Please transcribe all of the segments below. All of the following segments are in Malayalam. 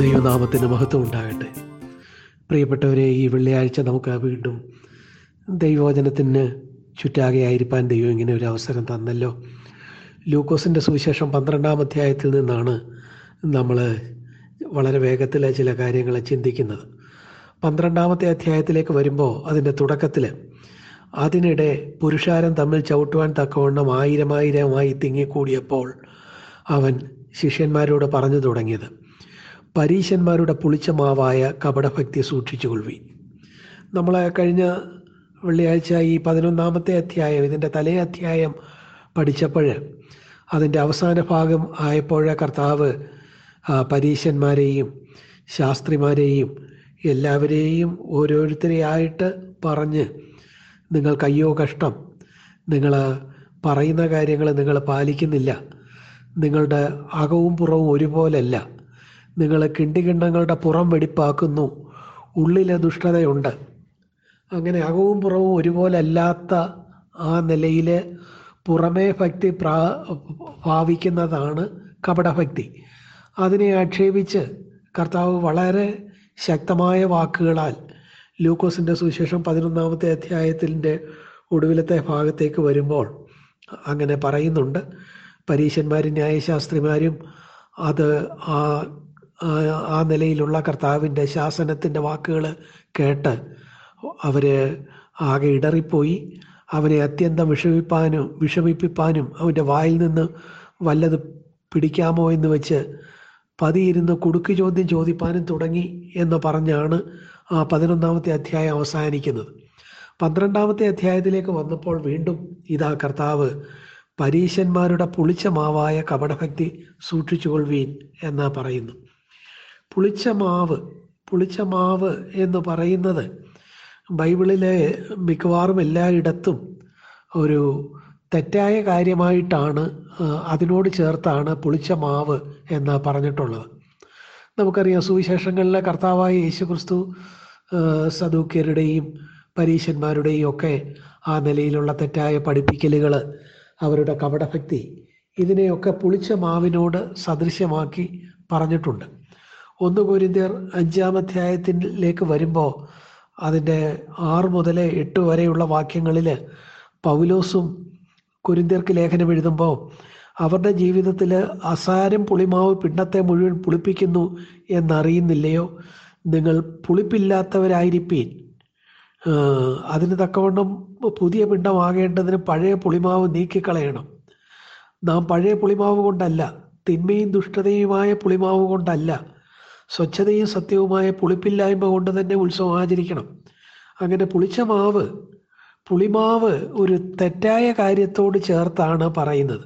ദൈവനാമത്തിന് മഹത്വം ഉണ്ടാകട്ടെ. പ്രിയപ്പെട്ടവരെ ഈ വെള്ളിയാഴ്ച നമുക്ക് വീണ്ടും ദൈവവചനത്തിന് ചുറ്റാകെ ആയിരിക്കാൻ ദൈവം ഇങ്ങനെ ഒരു അവസരം തന്നല്ലോ. ലൂക്കോസിന്റെ സുവിശേഷം പന്ത്രണ്ടാം അധ്യായത്തിൽ നിന്നാണ് നമ്മൾ വളരെ വേഗത്തിൽ ചില കാര്യങ്ങളെ ചിന്തിക്കുന്നത്. പന്ത്രണ്ടാമത്തെ അധ്യായത്തിലേക്ക് വരുമ്പോൾ അതിന്റെ തുടക്കത്തിൽ അതിനിടെ പുരുഷാരം തമ്മിൽ ചവിട്ടുവാൻ തക്കവണ്ണം ആയിരമായിരമായി തിങ്ങിക്കൂടിയപ്പോൾ അവൻ ശിഷ്യന്മാരോട് പറഞ്ഞു തുടങ്ങിയത് പരീശന്മാരുടെ പുളിച്ച മാവായ കപടഭക്തി സൂക്ഷിച്ചുകൊള്ളി നമ്മൾ കഴിഞ്ഞ വെള്ളിയാഴ്ച ഈ പതിനൊന്നാമത്തെ അധ്യായം ഇതിന്റെ തലേ അധ്യായം പഠിച്ചപ്പോൾ അതിന്റെ അവസാന ഭാഗം ആയപ്പോഴ കർത്താവ് പരീശന്മാരെയും ശാസ്ത്രിമാരെയും എല്ലാവരെയും ഓരോരുത്തരെയായിട്ട് പറഞ്ഞ് നിങ്ങൾ കയ്യോ കഷ്ടം നിങ്ങൾ പറയുന്ന കാര്യങ്ങൾ നിങ്ങൾ പാലിക്കുന്നില്ല നിങ്ങളുടെ അകവും പുറവും ഒരുപോലല്ല നിങ്ങൾ കിണ്ടികിണ്ടങ്ങളുടെ പുറം വെടിപ്പാക്കുന്നു. ഉള്ളിലെ ദുഷ്ടതയുണ്ട് അങ്ങനെ അകവും പുറവും ഒരുപോലല്ലാത്ത ആ നിലയിൽ പുറമേ ഭക്തി പ്രാ ഭാവിക്കുന്നതാണ് കപടഭക്തി. അതിനെ ആക്ഷേപിച്ച് കർത്താവ് വളരെ ശക്തമായ വാക്കുകളാൽ ലൂക്കോസിന്റെ സുവിശേഷം പതിനൊന്നാമത്തെ അധ്യായത്തിന്റെ ഒടുവിലത്തെ ഭാഗത്തേക്ക് വരുമ്പോൾ അങ്ങനെ പറയുന്നുണ്ട്. പരീശന്മാരും ന്യായശാസ്ത്രിമാരും അത് ആ ആ- നിലയിലുള്ള കർത്താവിന്റെ ശാസനത്തിന്റെ വാക്കുകൾ കേട്ട് അവർ ആകെ ഇടറിപ്പോയി. അവരെ അത്യന്തം വിഷമിപ്പാനും വിഷമിപ്പിപ്പാനും അവന്റെ വായിൽ നിന്ന് വല്ലത് പിടിക്കാമോ എന്ന് വെച്ച് പതിയിരുന്ന് കുടുക്ക് ചോദ്യം ചോദിപ്പാനും തുടങ്ങി എന്ന് പറഞ്ഞാണ് ആ പതിനൊന്നാമത്തെ അധ്യായം അവസാനിക്കുന്നത്. പന്ത്രണ്ടാമത്തെ അധ്യായത്തിലേക്ക് വന്നപ്പോൾ വീണ്ടും ഇതാ കർത്താവ് പരീശന്മാരുടെ പുളിച്ച മാവായ കപടഭക്തി സൂക്ഷിച്ചുകൊള്ളുവീൻ എന്നാ പറയുന്നു. പുളിച്ച മാവ് പുളിച്ച മാവ് എന്ന് പറയുന്നത് ബൈബിളിലെ മിക്കവാറും എല്ലായിടത്തും ഒരു തെറ്റായ കാര്യമായിട്ടാണ് അതിനോട് ചേർത്താണ് പുളിച്ച മാവ് എന്ന് പറഞ്ഞിട്ടുള്ളത്. നമുക്കറിയാം സുവിശേഷങ്ങളിലെ കർത്താവായ യേശുക്രിസ്തു ക്രിസ്തു സദൂക്യരുടെയും പരീശന്മാരുടെയും ഒക്കെ ആ നിലയിലുള്ള തെറ്റായ പഠിപ്പിക്കലുകൾ അവരുടെ കപടഭക്തി ഇതിനെയൊക്കെ പുളിച്ച മാവിനോട് സദൃശ്യമാക്കി പറഞ്ഞിട്ടുണ്ട്. ഒന്ന് കുരിന്തിയർ അഞ്ചാം അധ്യായത്തിലേക്ക് വരുമ്പോൾ അതിന്റെ ആറ് മുതൽ എട്ട് വരെയുള്ള വാക്യങ്ങളിൽ പൗലോസും കുരിന്തിയർക്ക് ലേഖനം എഴുതുമ്പോൾ അവരുടെ ജീവിതത്തിൽ അസാരം പുളിമാവ് പിണ്ടത്തെ മുഴുവൻ പുളിപ്പിക്കുന്നു എന്നറിയുന്നില്ലയോ? നിങ്ങൾ പുളിപ്പില്ലാത്തവരായിരിപ്പീൻ. ആഹ് അതിന് തക്കവണ്ണം പുതിയ പിണ്ടമാകേണ്ടതിന് പഴയ പുളിമാവ് നീക്കിക്കളയണം. നാം പഴയ പുളിമാവ് കൊണ്ടല്ല തിന്മയും ദുഷ്ടതയുമായ പുളിമാവ് കൊണ്ടല്ല സ്വച്ഛതയും സത്യവുമായ പുളിപ്പില്ലായ്മ കൊണ്ട് തന്നെ ഉത്സവം ആചരിക്കണം. അങ്ങനെ പുളിച്ച മാവ് പുളിമാവ് ഒരു തെറ്റായ കാര്യത്തോട് ചേർത്താണ് പറയുന്നത്.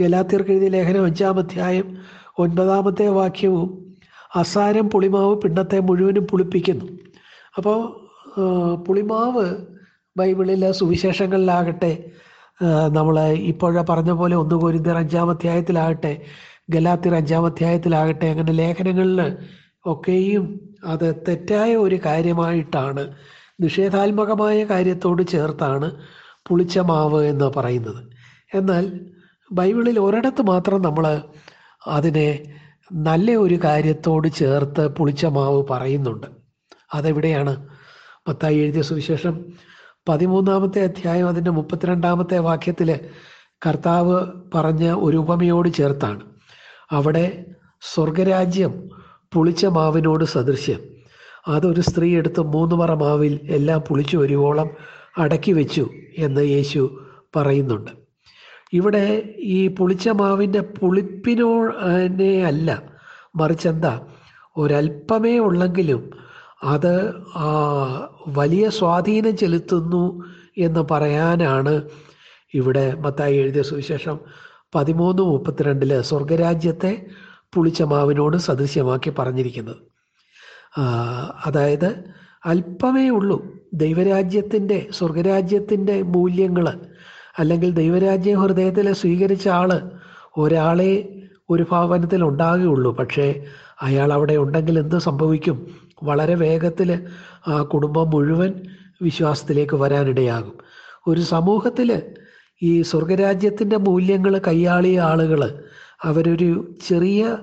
ഗലാത്തിയർക്ക് എഴുതിയ ലേഖനം അഞ്ചാം അധ്യായം ഒൻപതാമത്തെ വാക്യവും അസാരം പുളിമാവ് പിണ്ടത്തെ മുഴുവനും പുളിപ്പിക്കുന്നു. അപ്പോൾ പുളിമാവ് ബൈബിളിലെ സുവിശേഷങ്ങളിലാകട്ടെ നമ്മൾ ഇപ്പോഴ പറഞ്ഞ പോലെ ഒന്ന് കോരിന്തർ അഞ്ചാം അധ്യായത്തിലാകട്ടെ ഗലാത്തിർ അഞ്ചാം അധ്യായത്തിലാകട്ടെ അങ്ങനെ ലേഖനങ്ങളിൽ ഒക്കെയും അത് തെറ്റായ ഒരു കാര്യമായിട്ടാണ് നിഷേധാത്മകമായ കാര്യത്തോട് ചേർത്താണ് പുളിച്ച മാവ് എന്ന് പറയുന്നത്. എന്നാൽ ബൈബിളിൽ ഒരിടത്ത് മാത്രം നമ്മൾ അതിനെ നല്ല ഒരു കാര്യത്തോട് ചേർത്ത് പുളിച്ച മാവ് പറയുന്നുണ്ട്. അതെവിടെയാണ്? മത്തായി എഴുതിയ സുവിശേഷം പതിമൂന്നാമത്തെ അധ്യായം അതിന്റെ മുപ്പത്തിരണ്ടാമത്തെ വാക്യത്തിൽ കർത്താവ് പറഞ്ഞ ഒരു ഉപമയോട് ചേർത്താണ്. അവിടെ സ്വർഗരാജ്യം പുളിച്ച മാവിനോട് സദൃശ്യം. അതൊരു സ്ത്രീ എടുത്ത് മൂന്ന് പറ മാവിൽ എല്ലാം പുളിച്ചു വരുവോളം അടക്കി വെച്ചു എന്ന് യേശു പറയുന്നുണ്ട്. ഇവിടെ ഈ പുളിച്ച മാവിന്റെ പുളിപ്പിനോനെ അല്ല മറിച്ചെന്താ ഒരല്പമേ ഉള്ളെങ്കിലും അത് വലിയ സ്വാധീനം ചെലുത്തുന്നു എന്ന് പറയാനാണ് ഇവിടെ മത്തായി എഴുതിയ സുവിശേഷം പതിമൂന്ന് മുപ്പത്തിരണ്ടിൽ സ്വർഗരാജ്യത്തെ പുളിച്ച മാവിനോട് സദൃശ്യമാക്കി പറഞ്ഞിരിക്കുന്നത്. അതായത് അല്പമേ ഉള്ളൂ ദൈവരാജ്യത്തിന്റെ സ്വർഗരാജ്യത്തിന്റെ മൂല്യങ്ങൾ അല്ലെങ്കിൽ ദൈവരാജ്യ ഹൃദയത്തിൽ സ്വീകരിച്ച ആൾ ഒരാളെ ഒരു ഭവനത്തിൽ ഉണ്ടാകുകയുള്ളൂ. പക്ഷേ അയാൾ അവിടെ ഉണ്ടെങ്കിൽ എന്ത് സംഭവിക്കും? വളരെ വേഗത്തിൽ ആ കുടുംബം മുഴുവൻ വിശ്വാസത്തിലേക്ക് വരാനിടയാകും. ഒരു സമൂഹത്തിൽ ഈ സ്വർഗരാജ്യത്തിന്റെ മൂല്യങ്ങൾ കൈയാളിയ ആളുകൾ അവരൊരു ചെറിയ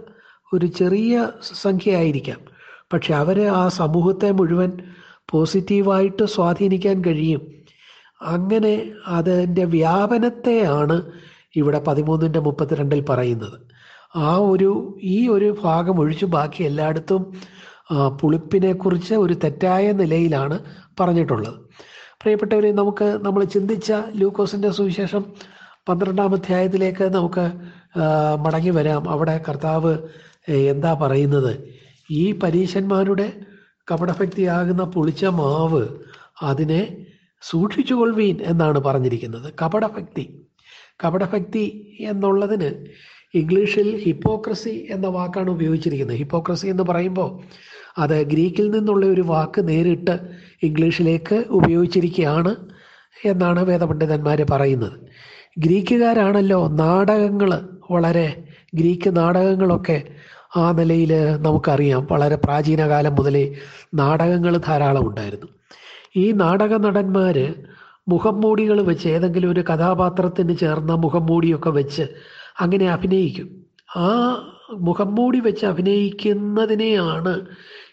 ഒരു ചെറിയ സംഖ്യ ആയിരിക്കാം പക്ഷെ അവർ ആ സമൂഹത്തെ മുഴുവൻ പോസിറ്റീവായിട്ട് സ്വാധീനിക്കാൻ കഴിയും. അങ്ങനെ അതിന്റെ വ്യാപനത്തെയാണ് ഇവിടെ പതിമൂന്നിന്റെ മുപ്പത്തിരണ്ടിൽ പറയുന്നത്. ആ ഒരു ഈ ഒരു ഭാഗം ഒഴിച്ച് ബാക്കി എല്ലായിടത്തും പുളിപ്പിനെക്കുറിച്ച് ഒരു തെറ്റായ നിലയിലാണ് പറഞ്ഞിട്ടുള്ളത്. പ്രിയപ്പെട്ടവരെ നമുക്ക് നമ്മൾ ചിന്തിച്ച ലൂക്കോസിന്റെ സുവിശേഷം പന്ത്രണ്ടാം അധ്യായത്തിലേക്ക് നമുക്ക് മടങ്ങി വരാം. അവിടെ കർത്താവ് എന്താ പറയുന്നത്? ഈ പരീശന്മാരുടെ കപടഭക്തിയാകുന്ന പുളിച്ച മാവ് അതിനെ സൂക്ഷിച്ചുകൊള്ളുവീൻ എന്നാണ് പറഞ്ഞിരിക്കുന്നത്. കപടഭക്തി. കപടഭക്തി എന്നുള്ളതിന് ഇംഗ്ലീഷിൽ ഹിപ്പോക്രസി എന്ന വാക്കാണ് ഉപയോഗിച്ചിരിക്കുന്നത്. ഹിപ്പോക്രസി എന്ന് പറയുമ്പോൾ അത് ഗ്രീക്കിൽ നിന്നുള്ള ഒരു വാക്ക് നേരിട്ട് ഇംഗ്ലീഷിലേക്ക് ഉപയോഗിച്ചിരിക്കുകയാണ് എന്നാണ് വേദപണ്ഡിതന്മാർ പറയുന്നത്. ഗ്രീക്കുകാരാണല്ലോ നാടകങ്ങൾ വളരെ ഗ്രീക്ക് നാടകങ്ങളൊക്കെ ആ നിലയിൽ നമുക്കറിയാം. വളരെ പ്രാചീന കാലം മുതലേ നാടകങ്ങൾ ധാരാളം ഉണ്ടായിരുന്നു. ഈ നാടക നടന്മാർ മുഖംമൂടികൾ വെച്ച് ഏതെങ്കിലും ഒരു കഥാപാത്രത്തിന് ചേർന്ന മുഖംമൂടിയൊക്കെ വെച്ച് അങ്ങനെ അഭിനയിക്കും. ആ മുഖംമൂടി വെച്ച് അഭിനയിക്കുന്നതിനെയാണ്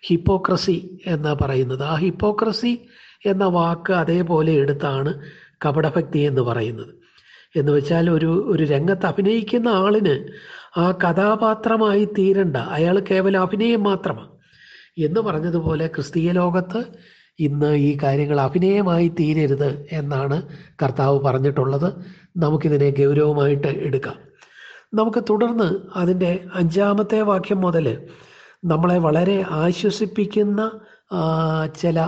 ഹിപ്പോക്രസി എന്ന് പറയുന്നത്. ആ ഹിപ്പോക്രസി എന്ന വാക്ക് അതേപോലെ എടുത്താണ് കപടഭക്തി എന്ന് പറയുന്നത്. എന്ന് വെച്ചാൽ ഒരു ഒരു രംഗത്ത് അഭിനയിക്കുന്ന ആളിന് ആ കഥാപാത്രമായി തീരണ്ട. അയാൾ കേവലം അഭിനയം മാത്രമാണ് എന്ന് പറഞ്ഞതുപോലെ ക്രിസ്തീയ ലോകത്ത് ഇന്ന് ഈ കാര്യങ്ങൾ അഭിനയമായി തീരരുത് എന്നാണ് കർത്താവ് പറഞ്ഞിട്ടുള്ളത്. നമുക്കിതിനെ ഗൗരവമായിട്ട് എടുക്കാം. നമുക്ക് തുടർന്ന് അതിന്റെ അഞ്ചാമത്തെ വാക്യം മുതൽ നമ്മളെ വളരെ ആശ്വസിപ്പിക്കുന്ന ചില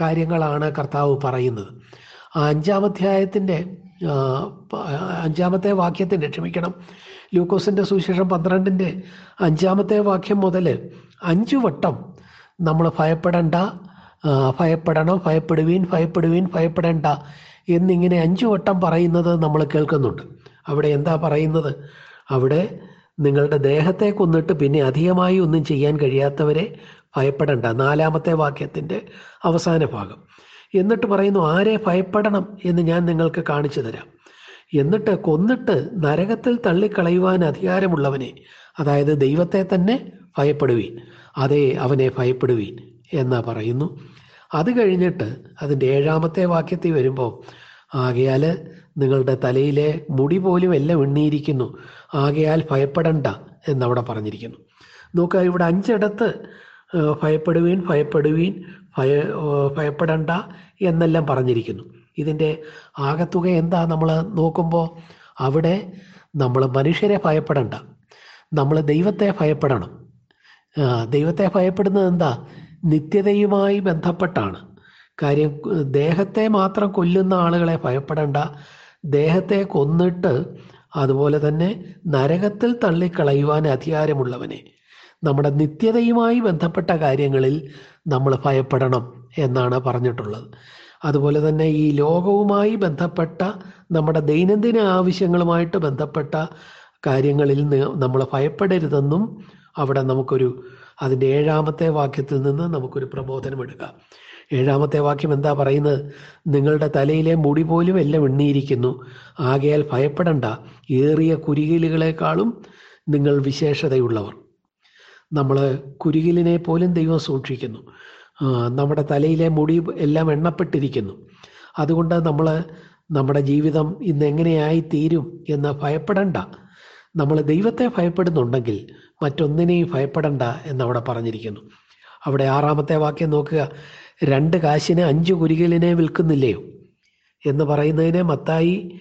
കാര്യങ്ങളാണ് കർത്താവ് പറയുന്നത്. അഞ്ചാമധ്യായത്തിന്റെ അഞ്ചാമത്തെ വാക്യത്തിന്റെ ക്ഷമിക്കണം ലൂക്കോസിന്റെ സുവിശേഷം പന്ത്രണ്ടിന്റെ അഞ്ചാമത്തെ വാക്യം മുതൽ അഞ്ചു വട്ടം നമ്മൾ ഭയപ്പെടണ്ട ഭയപ്പെടണം ഭയപ്പെടുവീൻ ഭയപ്പെടുവീൻ ഭയപ്പെടേണ്ട എന്നിങ്ങനെ അഞ്ചു വട്ടം പറയുന്നത് നമ്മൾ കേൾക്കുന്നുണ്ട്. അവിടെ എന്താ പറയുന്നത്? അവിടെ നിങ്ങളുടെ ദേഹത്തെ കൊന്നിട്ട് പിന്നെ അധികമായി ഒന്നും ചെയ്യാൻ കഴിയാത്തവരെ ഭയപ്പെടണ്ട. നാലാമത്തെ വാക്യത്തിന്റെ അവസാന ഭാഗം. എന്നിട്ട് പറയുന്നു ആരെ ഭയപ്പെടണം എന്ന് ഞാൻ നിങ്ങൾക്ക് കാണിച്ചു തരാം. എന്നിട്ട് കൊന്നിട്ട് നരകത്തിൽ തള്ളിക്കളയുവാൻ അധികാരമുള്ളവനെ അതായത് ദൈവത്തെ തന്നെ ഭയപ്പെടുവീൻ. അതേ അവനെ ഭയപ്പെടുവീൻ എന്നാ പറയുന്നു. അത് കഴിഞ്ഞിട്ട് അതിന്റെ ഏഴാമത്തെ വാക്യത്തിൽ വരുമ്പോൾ ആകയാൽ നിങ്ങളുടെ തലയിലെ മുടി പോലും എല്ലാം എണ്ണിയിരിക്കുന്നു. ആകയാൽ ഭയപ്പെടണ്ട എന്നവിടെ പറഞ്ഞിരിക്കുന്നു. നോക്കുക ഇവിടെ അഞ്ചിടത്ത് ഭയപ്പെടുവീൻ ഭയപ്പെടുവീൻ ഭയ ഭയപ്പെടണ്ട എന്നെല്ലാം പറഞ്ഞിരിക്കുന്നു. ഇതിന്റെ ആകത്തുക എന്താ നമ്മൾ നോക്കുമ്പോൾ അവിടെ നമ്മൾ മനുഷ്യരെ ഭയപ്പെടണ്ട. നമ്മൾ ദൈവത്തെ ഭയപ്പെടണം. ദൈവത്തെ ഭയപ്പെടുന്നത് എന്താ? നിത്യതയുമായി ബന്ധപ്പെട്ടാണ്. കാര്യം ദേഹത്തെ മാത്രം കൊല്ലുന്ന ആളുകളെ ഭയപ്പെടണ്ട. ദേഹത്തെ കൊന്നിട്ട് അതുപോലെ തന്നെ നരകത്തിൽ തള്ളിക്കളയുവാൻ അധികാരമുള്ളവനെ. നമ്മുടെ നിത്യതയുമായി ബന്ധപ്പെട്ട കാര്യങ്ങളിൽ നമ്മൾ ഭയപ്പെടണം എന്നാണ് പറഞ്ഞിട്ടുള്ളത്. അതുപോലെ തന്നെ ഈ ലോകവുമായി ബന്ധപ്പെട്ട നമ്മുടെ ദൈനംദിന ആവശ്യങ്ങളുമായിട്ട് ബന്ധപ്പെട്ട കാര്യങ്ങളിൽ നമ്മൾ ഭയപ്പെടരുതെന്നും അവിടെ നമുക്കൊരു അതിന്റെ ഏഴാമത്തെ വാക്യത്തിൽ നിന്ന് നമുക്കൊരു പ്രബോധനം എടുക്കാം. ഏഴാമത്തെ വാക്യം എന്താ പറയുന്നത്? നിങ്ങളുടെ തലയിലെ മുടി പോലും എല്ലാം എണ്ണിയിരിക്കുന്നു. ആകയാൽ ഭയപ്പെടണ്ട. ഏറിയ കുരികിലുകളെക്കാളും നിങ്ങൾ വിശേഷതയുള്ളവർ. നമ്മൾ കുരുകിലിനെ പോലും ദൈവം സൂക്ഷിക്കുന്നു. നമ്മുടെ തലയിലെ മുടി എല്ലാം എണ്ണപ്പെട്ടിരിക്കുന്നു. അതുകൊണ്ട് നമ്മൾ നമ്മുടെ ജീവിതം ഇന്ന് എങ്ങനെയായി തീരും എന്ന് ഭയപ്പെടണ്ട. നമ്മൾ ദൈവത്തെ ഭയപ്പെടുന്നുണ്ടെങ്കിൽ മറ്റൊന്നിനെയും ഭയപ്പെടണ്ട എന്നവിടെ പറഞ്ഞിരിക്കുന്നു. അവിടെ ആറാമത്തെ വാക്യം നോക്കുക. രണ്ട് കാശിന് അഞ്ച് കുരികിലിനെ വിൽക്കുന്നില്ലയോ? എന്ന് പറയുന്നതിനെ മത്തായി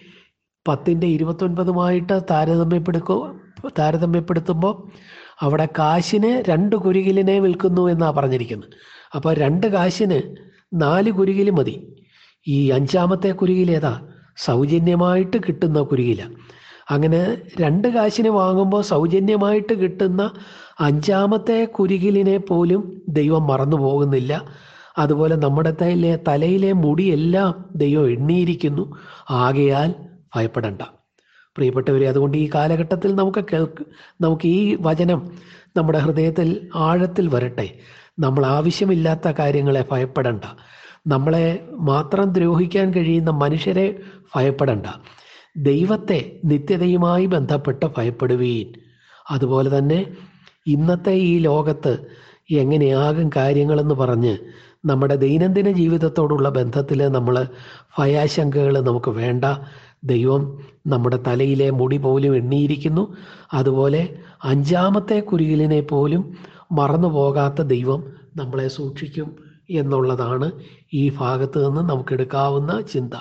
പത്തിന്റെ ഇരുപത്തൊൻപതുമായിട്ട് താരതമ്യപ്പെടുക്കോ താരതമ്യപ്പെടുത്തുമ്പോൾ അവിടെ കാശിന് രണ്ട് കുരുകിലിനെ വിൽക്കുന്നു എന്നാണ് പറഞ്ഞിരിക്കുന്നത്. അപ്പോൾ രണ്ട് കാശിന് നാല് കുരുകിൽ മതി. ഈ അഞ്ചാമത്തെ കുരുകിലേതാ സൗജന്യമായിട്ട് കിട്ടുന്ന കുരുകില. അങ്ങനെ രണ്ട് കാശിന് വാങ്ങുമ്പോൾ സൗജന്യമായിട്ട് കിട്ടുന്ന അഞ്ചാമത്തെ കുരുകിലിനെ പോലും ദൈവം മറന്നു പോകുന്നില്ല അതുപോലെ നമ്മുടെ തലയിലെ തലയിലെ മുടിയെല്ലാം ദൈവം എണ്ണിയിരിക്കുന്നു. ആകയാൽ ഭയപ്പെടണ്ട. പ്രിയപ്പെട്ടവരെ അതുകൊണ്ട് ഈ കാലഘട്ടത്തിൽ നമുക്ക് കേൾക്ക് നമുക്ക് ഈ വചനം നമ്മുടെ ഹൃദയത്തിൽ ആഴത്തിൽ വരട്ടെ. നമ്മൾ ആവശ്യമില്ലാത്ത കാര്യങ്ങളെ ഭയപ്പെടണ്ട. നമ്മളെ മാത്രം ദ്രോഹിക്കാൻ കഴിയുന്ന മനുഷ്യരെ ഭയപ്പെടണ്ട. ദൈവത്തെ നിത്യതയുമായി ബന്ധപ്പെട്ട് ഭയപ്പെടുവീൻ. അതുപോലെ തന്നെ ഇന്നത്തെ ഈ ലോകത്ത് എങ്ങനെയാകും കാര്യങ്ങളെന്ന് പറഞ്ഞ് നമ്മുടെ ദൈനംദിന ജീവിതത്തോടുള്ള ബന്ധത്തിൽ നമ്മൾ ഭയാശങ്കകൾ നമുക്ക് വേണ്ട. ദൈവം നമ്മുടെ തലയിലെ മുടി പോലും എണ്ണിയിരിക്കുന്നു. അതുപോലെ അഞ്ചാമത്തെ കുരികിലിനെ പോലും മറന്നു പോകാത്ത ദൈവം നമ്മളെ സൂക്ഷിക്കും എന്നുള്ളതാണ് ഈ ഭാഗത്ത് നിന്ന് നമുക്കെടുക്കാവുന്ന ചിന്ത.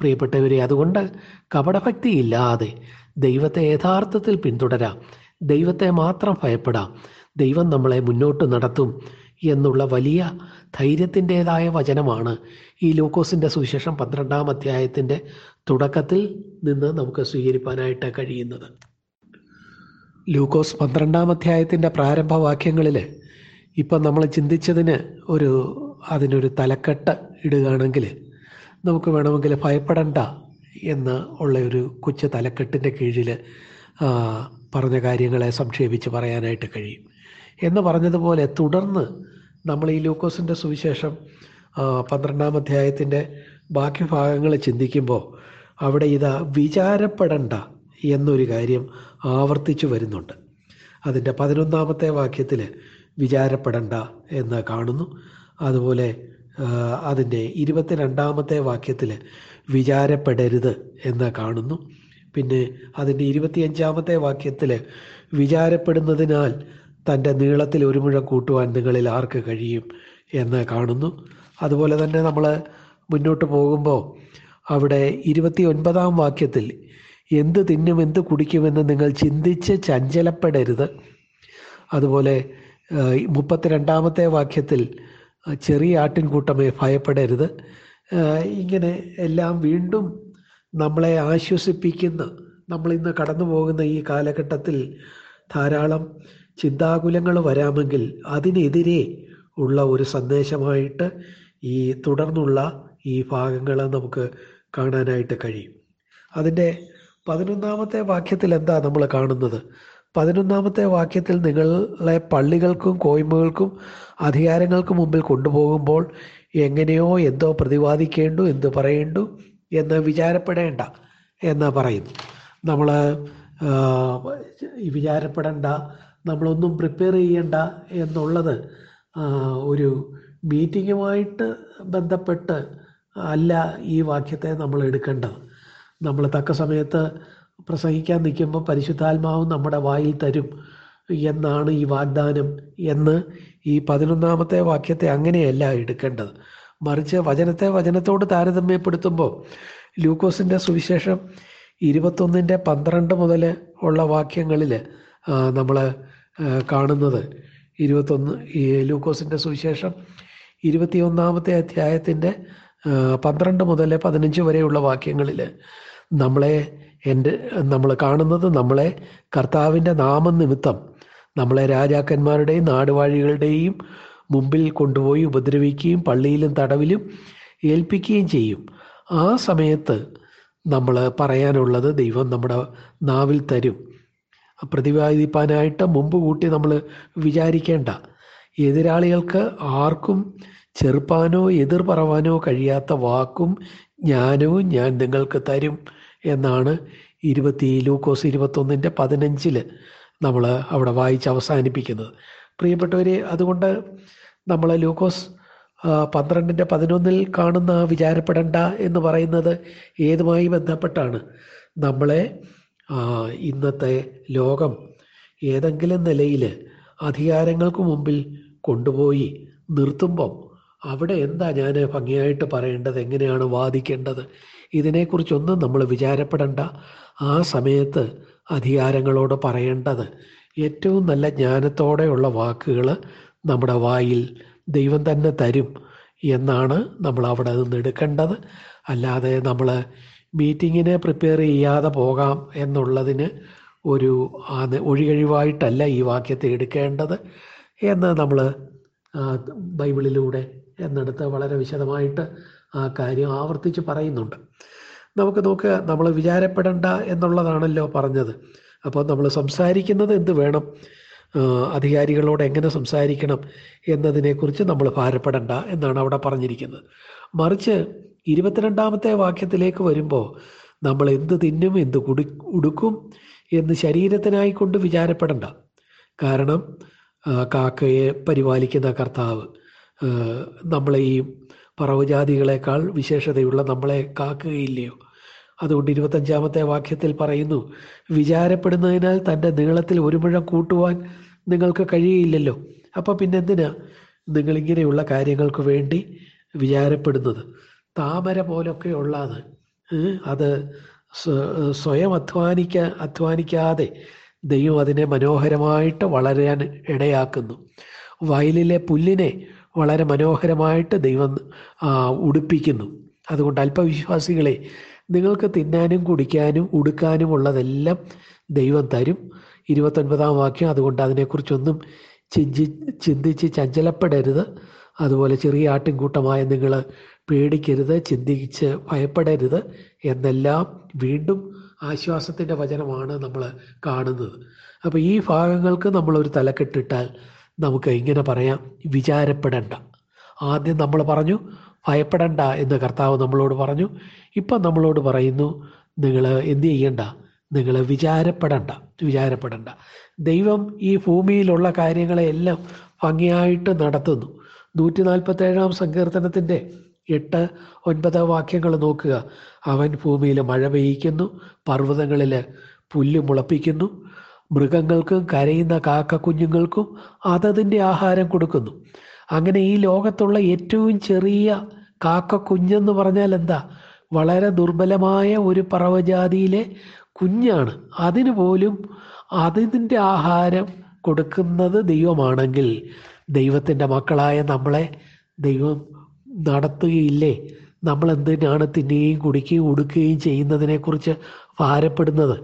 പ്രിയപ്പെട്ടവരെ അതുകൊണ്ട് കപടഭക്തി ഇല്ലാതെ ദൈവത്തെ യഥാർത്ഥത്തിൽ പിന്തുടരാം. ദൈവത്തെ മാത്രം ഭയപ്പെടാം. ദൈവം നമ്മളെ മുന്നോട്ട് നടത്തും. എന്നുള്ള വലിയ ധൈര്യത്തിന്റെതായ വചനമാണ് ഈ ലൂക്കോസിന്റെ സുവിശേഷം പന്ത്രണ്ടാം അധ്യായത്തിന്റെ തുടക്കത്തിൽ നിന്ന് നമുക്ക് സ്വീകരിക്കാനായിട്ട് കഴിയുന്നത്. ലൂക്കോസ് പന്ത്രണ്ടാം അധ്യായത്തിന്റെ പ്രാരംഭവാക്യങ്ങളിൽ ഇപ്പം നമ്മൾ ചിന്തിച്ചതിന് ഒരു അതിനൊരു തലക്കെട്ട് ഇടുകയാണെങ്കിൽ നമുക്ക് വേണമെങ്കിൽ ഭയപ്പെടണ്ട എന്ന് ഉള്ള ഒരു കൊച്ചു തലക്കെട്ടിന്റെ കീഴിൽ പറഞ്ഞ കാര്യങ്ങളെ സംക്ഷേപിച്ച് പറയാനായിട്ട് കഴിയും. എന്ന് പറഞ്ഞതുപോലെ തുടർന്ന് നമ്മൾ ഈ ലൂക്കോസിന്റെ സുവിശേഷം പന്ത്രണ്ടാം അധ്യായത്തിന്റെ ബാക്കി ഭാഗങ്ങൾ ചിന്തിക്കുമ്പോൾ അവിടെ ഇതാ വിചാരപ്പെടണ്ട എന്നൊരു കാര്യം ആവർത്തിച്ചു വരുന്നുണ്ട്. അതിന്റെ പതിനൊന്നാമത്തെ വാക്യത്തിൽ വിചാരപ്പെടണ്ട എന്ന് കാണുന്നു. അതുപോലെ അതിന്റെ ഇരുപത്തിരണ്ടാമത്തെ വാക്യത്തിൽ വിചാരപ്പെടരുത് എന്ന് കാണുന്നു. പിന്നെ അതിന്റെ ഇരുപത്തിയഞ്ചാമത്തെ വാക്യത്തിൽ വിചാരപ്പെടുന്നതിനാൽ തന്റെ നീളത്തിൽ ഒരു മുഴം കൂട്ടുവാൻ നിങ്ങളിൽ ആർക്ക് കഴിയും എന്ന് കാണുന്നു. അതുപോലെ തന്നെ നമ്മൾ മുന്നോട്ട് പോകുമ്പോൾ അവിടെ ഇരുപത്തി ഒൻപതാം വാക്യത്തിൽ എന്ത് തിന്നും എന്ത് കുടിക്കുമെന്ന് നിങ്ങൾ ചിന്തിച്ച് ചഞ്ചലപ്പെടരുത്. അതുപോലെ മുപ്പത്തിരണ്ടാമത്തെ വാക്യത്തിൽ ചെറിയ ആട്ടിൻകൂട്ടമേ ഭയപ്പെടരുത്. ഇങ്ങനെ എല്ലാം വീണ്ടും നമ്മളെ ആശ്വസിപ്പിക്കുന്ന നമ്മൾ ഇന്ന് കടന്നു പോകുന്ന ഈ കാലഘട്ടത്തിൽ ധാരാളം ചിന്താകുലങ്ങൾ വരാമെങ്കിൽ അതിനെതിരെ ഉള്ള ഒരു സന്ദേശമായിട്ട് ഈ തുടർന്നുള്ള ഈ ഭാഗങ്ങൾ നമുക്ക് കാണാനായിട്ട് കഴിയും. അതിന്റെ പതിനൊന്നാമത്തെ വാക്യത്തിൽ എന്താ നമ്മൾ കാണുന്നത്? പതിനൊന്നാമത്തെ വാക്യത്തിൽ നിങ്ങളെ പള്ളികൾക്കും കോയ്മകൾക്കും അധികാരങ്ങൾക്കും മുമ്പിൽ കൊണ്ടുപോകുമ്പോൾ എങ്ങനെയോ എന്തോ പ്രതിപാദിക്കേണ്ടു എന്ത് പറയേണ്ടു എന്ന് വിചാരപ്പെടേണ്ട എന്ന് പറയുന്നു. നമ്മൾ വിചാരപ്പെടേണ്ട നമ്മളൊന്നും പ്രിപ്പയർ ചെയ്യണ്ട എന്നുള്ളത് ഒരു മീറ്റിങ്ങുമായിട്ട് ബന്ധപ്പെട്ട് അല്ല ഈ വാക്യത്തെ നമ്മൾ എടുക്കേണ്ടത്. നമ്മൾ തക്ക സമയത്ത് പ്രസംഗിക്കാൻ നിൽക്കുമ്പോൾ പരിശുദ്ധാത്മാവ് നമ്മുടെ വായിൽ തരും എന്നാണ് ഈ വാഗ്ദാനം എന്ന് ഈ പതിനൊന്നാമത്തെ വാക്യത്തെ അങ്ങനെയല്ല എടുക്കേണ്ടത്. മറിച്ച് വചനത്തെ വചനത്തോട് താരതമ്യപ്പെടുത്തുമ്പോൾ ലൂക്കോസിന്റെ സുവിശേഷം ഇരുപത്തൊന്നിന്റെ പന്ത്രണ്ട് മുതൽ ഉള്ള വാക്യങ്ങളിൽ നമ്മൾ കാണുന്നത്. ഇരുപത്തൊന്ന് ഈ ലൂക്കോസിന്റെ സുവിശേഷം. ഇരുപത്തിയൊന്നാമത്തെ അധ്യായത്തിന്റെ പന്ത്രണ്ട് മുതൽ പതിനഞ്ച് വരെയുള്ള വാക്യങ്ങളിൽ നമ്മളെ എന്റെ നമ്മൾ കാണുന്നത് നമ്മളെ കർത്താവിന്റെ നാമനിമിത്തം നമ്മളെ രാജാക്കന്മാരുടെയും നാടുവാഴികളുടെയും മുമ്പിൽ കൊണ്ടുപോയി ഉപദ്രവിക്കുകയും പള്ളിയിലും തടവിലും ഏൽപ്പിക്കുകയും ചെയ്യും. ആ സമയത്ത് നമ്മൾ പറയാനുള്ളത് ദൈവം നമ്മുടെ നാവിൽ തരും. പ്രതിപാദിപ്പാനായിട്ട് മുമ്പ് കൂട്ടി നമ്മൾ വിചാരിക്കേണ്ട. എതിരാളികൾക്ക് ആർക്കും ചെറുപ്പാനോ എതിർ പറവാനോ കഴിയാത്ത വാക്കും ജ്ഞാനവും ഞാൻ നിങ്ങൾക്ക് തരും എന്നാണ് ഇരുപത്തി ലൂക്കോസ് ഇരുപത്തൊന്നിന്റെ പതിനഞ്ചിൽ നമ്മൾ അവിടെ വായിച്ച് അവസാനിപ്പിക്കുന്നത്. പ്രിയപ്പെട്ടവരെ അതുകൊണ്ട് നമ്മൾ ലൂക്കോസ് പന്ത്രണ്ടിന്റെ പതിനൊന്നിൽ കാണുന്ന വിചാരപ്പെടേണ്ട എന്ന് പറയുന്നത് ഏതുമായി ബന്ധപ്പെട്ടാണ്? നമ്മളെ ഇന്നത്തെ ലോകം ഏതെങ്കിലും നിലയിൽ അധികാരങ്ങൾക്ക് മുമ്പിൽ കൊണ്ടുപോയി നിർത്തുമ്പം അവിടെ എന്താ ഞാൻ ഭംഗിയായിട്ട് പറയേണ്ടത്? എങ്ങനെയാണ് വാദിക്കേണ്ടത്? ഇതിനെക്കുറിച്ചൊന്നും നമ്മൾ വിചാരപ്പെടേണ്ട. ആ സമയത്ത് അധികാരങ്ങളോട് പറയേണ്ടത് ഏറ്റവും നല്ല ജ്ഞാനത്തോടെയുള്ള വാക്കുകൾ നമ്മുടെ വായിൽ ദൈവം തന്നെ തരും എന്നാണ് നമ്മൾ അവിടെ നിന്ന് എടുക്കേണ്ടത്. അല്ലാതെ നമ്മൾ മീറ്റിങ്ങിനെ പ്രിപ്പയർ ചെയ്യാതെ പോകാം എന്നുള്ളതിന് ഒരു ഒഴികഴിവായിട്ടല്ല ഈ വാക്യത്തെ എടുക്കേണ്ടത് എന്ന് നമ്മൾ ബൈബിളിലൂടെ എന്നെടുത്ത് വളരെ വിശദമായിട്ട് ആ കാര്യം ആവർത്തിച്ച് പറയുന്നുണ്ട്. നമുക്ക് നോക്കുക നമ്മൾ വിചാരപ്പെടേണ്ട എന്നുള്ളതാണല്ലോ പറഞ്ഞത്. അപ്പോൾ നമ്മൾ സംസാരിക്കുന്നത് എന്ത് വേണം? അധികാരികളോട് എങ്ങനെ സംസാരിക്കണം എന്നതിനെക്കുറിച്ച് നമ്മൾ ഭാരപ്പെടേണ്ട എന്നാണ് അവിടെ പറഞ്ഞിരിക്കുന്നത്. മറിച്ച് ഇരുപത്തിരണ്ടാമത്തെ വാക്യത്തിലേക്ക് വരുമ്പോൾ നമ്മൾ എന്ത് തിന്നും എന്ത് കുടി ഉടുക്കും എന്ന് ശരീരത്തിനായിക്കൊണ്ട് വിചാരപ്പെടണ്ട. കാരണം കാക്കയെ പരിപാലിക്കുന്ന കർത്താവ് നമ്മളെയും പറവജാതികളെക്കാൾ വിശേഷതയുള്ള നമ്മളെ കാക്കുകയില്ലയോ? അതുകൊണ്ട് ഇരുപത്തഞ്ചാമത്തെ വാക്യത്തിൽ പറയുന്നു വിചാരപ്പെടുന്നതിനാൽ തന്റെ നീളത്തിൽ ഒരു മുഴം കൂട്ടുവാൻ നിങ്ങൾക്ക് കഴിയില്ലല്ലോ അപ്പം പിന്നെ എന്തിനാ നിങ്ങളിങ്ങനെയുള്ള കാര്യങ്ങൾക്ക് വേണ്ടി വിചാരപ്പെടുന്നത്? താമര പോലൊക്കെ ഉള്ളത് അത് സ്വയം അധ്വാനിക്ക അധ്വാനിക്കാതെ ദൈവം അതിനെ മനോഹരമായിട്ട് വളരാൻ ഇടയാക്കുന്നു. വയലിലെ പുല്ലിനെ വളരെ മനോഹരമായിട്ട് ദൈവം ഉടുപ്പിക്കുന്നു. അതുകൊണ്ട് അല്പവിശ്വാസികളെ നിങ്ങൾക്ക് തിന്നാനും കുടിക്കാനും ഉടുക്കാനും ഉള്ളതെല്ലാം ദൈവം തരും. ഇരുപത്തൊൻപതാം വാക്യം അതുകൊണ്ട് അതിനെക്കുറിച്ചൊന്നും ചിന്തി ചിന്തിച്ച് ചഞ്ചലപ്പെടരുത്. അതുപോലെ ചെറിയ ആട്ടിൻകൂട്ടമായ നിങ്ങൾ പേടിക്കരുത് ചിന്തിച്ച് ഭയപ്പെടരുത് എന്നെല്ലാം വീണ്ടും ആശ്വാസത്തിന്റെ വചനമാണ് നമ്മൾ കാണുന്നത്. അപ്പോൾ ഈ ഭാഗങ്ങൾക്ക് നമ്മളൊരു തലക്കെട്ടിട്ടാൽ നമുക്ക് ഇങ്ങനെ പറയാം വിചാരപ്പെടേണ്ട. ആദ്യം നമ്മൾ പറഞ്ഞു ഭയപ്പെടണ്ട എന്ന് കർത്താവ് നമ്മളോട് പറഞ്ഞു. ഇപ്പം നമ്മളോട് പറയുന്നു നിങ്ങൾ എന്ത് ചെയ്യണ്ട? നിങ്ങൾ വിചാരപ്പെടണ്ട. വിചാരപ്പെടണ്ട. ദൈവം ഈ ഭൂമിയിലുള്ള കാര്യങ്ങളെല്ലാം ഭംഗിയായിട്ട് നടത്തുന്നു. നൂറ്റി നാൽപ്പത്തേഴാം സങ്കീർത്തനത്തിന്റെ എട്ട് ഒൻപത് വാക്യങ്ങൾ നോക്കുക. അവൻ ഭൂമിയിൽ മഴ പെയ്യിക്കുന്നു പർവതങ്ങളിൽ പുല്ല് മുളപ്പിക്കുന്നു മൃഗങ്ങൾക്കും കരയുന്ന കാക്ക കുഞ്ഞുങ്ങൾക്കും അതതിന്റെ ആഹാരം കൊടുക്കുന്നു. അങ്ങനെ ഈ ലോകത്തുള്ള ഏറ്റവും ചെറിയ കാക്ക കുഞ്ഞെന്ന് പറഞ്ഞാൽ എന്താ? വളരെ ദുർബലമായ ഒരു പറവജാതിയിലെ കുഞ്ഞാണ്. അതിന് പോലും അതിന്റെ ആഹാരം കൊടുക്കുന്നത് ദൈവമാണെങ്കിൽ ദൈവത്തിന്റെ മക്കളായ നമ്മളെ ദൈവം നടത്തുകയില്ലേ? നമ്മൾ എന്തിനാണ് തിന്നുകയും കുടിക്കുകയും ഉടുക്കുകയും ചെയ്യുന്നതിനെക്കുറിച്ച് ഭാരപ്പെടുന്നത്?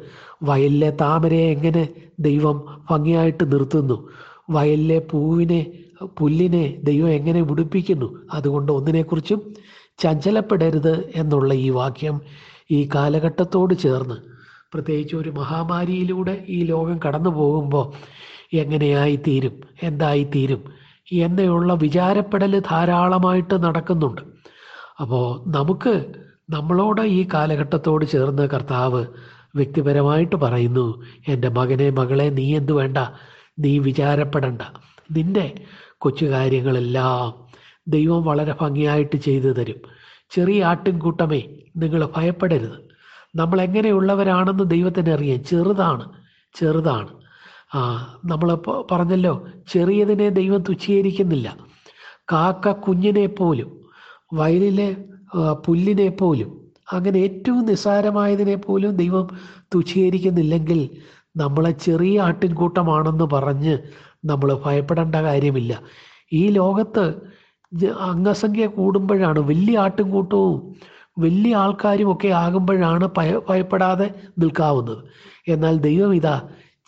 വയലിലെ താമരയെ എങ്ങനെ ദൈവം ഭംഗിയായിട്ട് നിർത്തുന്നു? വയലിലെ പൂവിനെ പുല്ലിനെ ദൈവം എങ്ങനെ ഉടുപ്പിക്കുന്നു അതുകൊണ്ട് ഒന്നിനെക്കുറിച്ചും ചഞ്ചലപ്പെടരുത് എന്നുള്ള ഈ വാക്യം ഈ കാലഘട്ടത്തോട് ചേർന്ന് പ്രത്യേകിച്ച് ഒരു മഹാമാരിയിലൂടെ ഈ ലോകം കടന്നു പോകുമ്പോൾ എങ്ങനെയായി തീരും എന്തായി തീരും എന്നുള്ള വിചാരപ്പെടൽ ധാരാളമായിട്ട് നടക്കുന്നുണ്ട്. അപ്പോൾ നമുക്ക് നമ്മളോട് ഈ കാലഘട്ടത്തോട് ചേർന്ന് കർത്താവ് വ്യക്തിപരമായിട്ട് പറയുന്നു എന്റെ മകനെ മകളെ നീ എന്തു വേണ്ട നീ വിചാരപ്പെടണ്ട. നിന്റെ കൊച്ചു കാര്യങ്ങളെല്ലാം ദൈവം വളരെ ഭംഗിയായിട്ട് ചെയ്തു തരും. ചെറിയ ആട്ടിൻകൂട്ടമേ നിങ്ങൾ ഭയപ്പെടരുത്. നമ്മൾ എങ്ങനെയുള്ളവരാണെന്ന് ദൈവത്തിന് അറിയാം. ചെറുതാണ് ചെറുതാണ്. ആ നമ്മൾ പറഞ്ഞല്ലോ ചെറിയതിനെ ദൈവം തുച്ഛീകരിക്കുന്നില്ല. കാക്ക കുഞ്ഞിനെ പോലും വയലിലെ പുല്ലിനെ പോലും അങ്ങനെ ഏറ്റവും നിസ്സാരമായതിനെ പോലും ദൈവം തുച്ഛീകരിക്കുന്നില്ലെങ്കിൽ നമ്മളെ ചെറിയ ആട്ടിൻകൂട്ടമാണെന്ന് പറഞ്ഞ് നമ്മൾ ഭയപ്പെടേണ്ട കാര്യമില്ല. ഈ ലോകത്ത് അംഗസംഖ്യ കൂടുമ്പോഴാണ് വലിയ ആട്ടിൻകൂട്ടവും വലിയ ആൾക്കാരും ഒക്കെ ആകുമ്പോഴാണ് ഭയ ഭയപ്പെടാതെ നിൽക്കാവുന്നത്. എന്നാൽ ദൈവം ഇതാ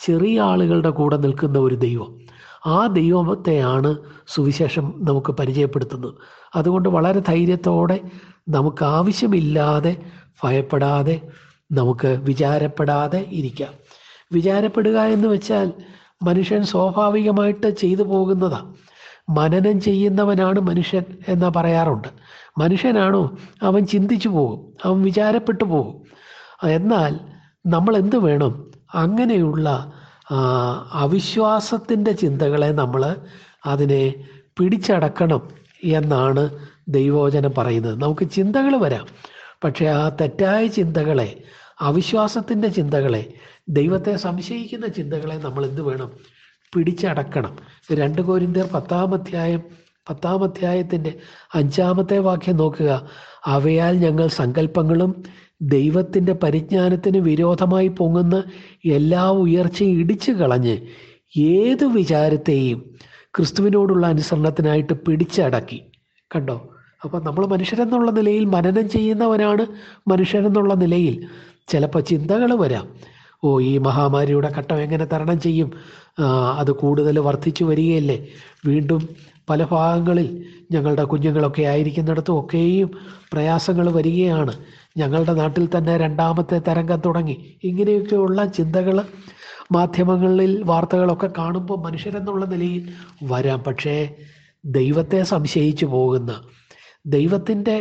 ചെറിയ ആളുകളുടെ കൂടെ നിൽക്കുന്ന ഒരു ദൈവം. ആ ദൈവത്തെയാണ് സുവിശേഷം നമുക്ക് പരിചയപ്പെടുത്തുന്നത്. അതുകൊണ്ട് വളരെ ധൈര്യത്തോടെ നമുക്ക് ആവശ്യമില്ലാതെ ഭയപ്പെടാതെ നമുക്ക് വിചാരപ്പെടാതെ ഇരിക്കാം. വിചാരപ്പെടുക എന്ന് വെച്ചാൽ മനുഷ്യൻ സ്വാഭാവികമായിട്ട് ചെയ്തു പോകുന്നതാണ് മനനം ചെയ്യുന്നവനാണ് മനുഷ്യൻ എന്ന് പറയാറുണ്ട്. മനുഷ്യനാണോ? അവൻ ചിന്തിച്ചു പോകും. അവൻ വിചാരപ്പെട്ടു പോകും. എന്നാൽ നമ്മൾ എന്ത് വേണം? അങ്ങനെയുള്ള അവിശ്വാസത്തിന്റെ ചിന്തകളെ നമ്മൾ അതിനെ പിടിച്ചടക്കണം എന്നാണ് ദൈവവചനം പറയുന്നത്. നമുക്ക് ചിന്തകൾ വരാം. പക്ഷേ ആ തെറ്റായ ചിന്തകളെ അവിശ്വാസത്തിന്റെ ചിന്തകളെ ദൈവത്തെ സംശയിക്കുന്ന ചിന്തകളെ നമ്മൾ എന്ത് വേണം? പിടിച്ചടക്കണം. രണ്ട് കോരിന്തർ പത്താം അധ്യായം പത്താം അധ്യായത്തിന്റെ അഞ്ചാമത്തെ വാക്യം നോക്കുക. അവയാൽ ഞങ്ങൾ സങ്കല്പങ്ങളും ദൈവത്തിന്റെ പരിജ്ഞാനത്തിന് വിരോധമായി പൊങ്ങുന്ന എല്ലാ ഉയർച്ചയും ഇടിച്ചു കളഞ്ഞ് ഏത് വിചാരത്തെയും ക്രിസ്തുവിനോടുള്ള അനുസരണത്തിനായിട്ട് പിടിച്ചടക്കി. കണ്ടോ? അപ്പം നമ്മൾ മനുഷ്യരെന്നുള്ള നിലയിൽ മനനം ചെയ്യുന്നവനാണ് മനുഷ്യരെന്നുള്ള നിലയിൽ. ചിലപ്പോൾ ചിന്തകൾ വരാം. ഓ ഈ മഹാമാരിയുടെ ഘട്ടം എങ്ങനെ തരണം ചെയ്യും? അത് കൂടുതൽ വർദ്ധിച്ചു വരികയല്ലേ? വീണ്ടും പല ഭാഗങ്ങളിൽ ഞങ്ങളുടെ കുഞ്ഞുങ്ങളൊക്കെ ആയിരിക്കുന്നിടത്തും ഒക്കെയും പ്രയാസങ്ങൾ വരികയാണ്. ഞങ്ങളുടെ നാട്ടിൽ തന്നെ രണ്ടാമത്തെ തരംഗം തുടങ്ങി. ഇങ്ങനെയൊക്കെയുള്ള ചിന്തകൾ മാധ്യമങ്ങളിൽ വാർത്തകളൊക്കെ കാണുമ്പോൾ മനുഷ്യരെന്നുള്ള നിലയിൽ വരാം. പക്ഷേ ദൈവത്തെ സംശയിച്ചു പോകുന്ന ദൈവത്തിന്റെ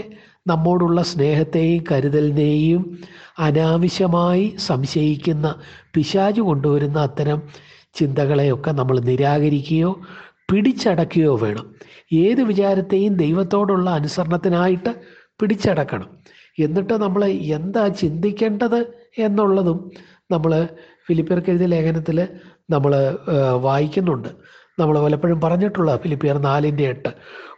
നമ്മോടുള്ള സ്നേഹത്തെയും കരുതലിനെയും അനാവശ്യമായി സംശയിക്കുന്ന പിശാചു കൊണ്ടുവരുന്ന അത്തരം ചിന്തകളെയൊക്കെ നമ്മൾ നിരാകരിക്കുകയോ പിടിച്ചടക്കുകയോ വേണം. ഏത് വിചാരത്തെയും ദൈവത്തോടുള്ള അനുസരണത്തിനായിട്ട് പിടിച്ചടക്കണം. എന്നിട്ട് നമ്മൾ എന്താ ചിന്തിക്കേണ്ടത് എന്നുള്ളതും നമ്മൾ ഫിലിപ്പിയർ എഴുതിയ ലേഖനത്തിൽ നമ്മൾ വായിക്കുന്നുണ്ട്. നമ്മൾ പലപ്പോഴും പറഞ്ഞിട്ടുള്ള ഫിലിപ്പിയർ നാലിന്റെ എട്ട്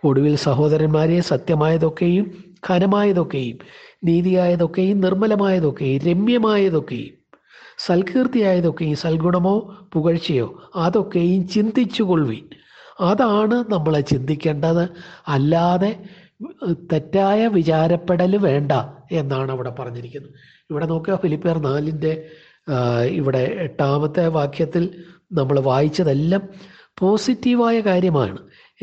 ഒടുവിൽ സഹോദരന്മാരെ സത്യമായതൊക്കെയും ഘനമായതൊക്കെയും നീതിയായതൊക്കെയും നിർമ്മലമായതൊക്കെയും രമ്യമായതൊക്കെയും സൽകീർത്തിയായതൊക്കെയും സൽഗുണമോ പുകഴ്ചയോ അതൊക്കെയും ചിന്തിച്ചു കൊള്ളുവിൻ അതാണ് നമ്മൾ ചിന്തിക്കേണ്ടത്. അല്ലാതെ തെറ്റായ വിചാരപ്പെടൽ വേണ്ട എന്നാണ് അവിടെ പറഞ്ഞിരിക്കുന്നത്. ഇവിടെ നോക്കുക ഫിലിപ്പിയർ നാലിന്റെ ഇവിടെ എട്ടാമത്തെ വാക്യത്തിൽ നമ്മൾ വായിച്ചതെല്ലാം പോസിറ്റീവായ കാര്യമാണ്.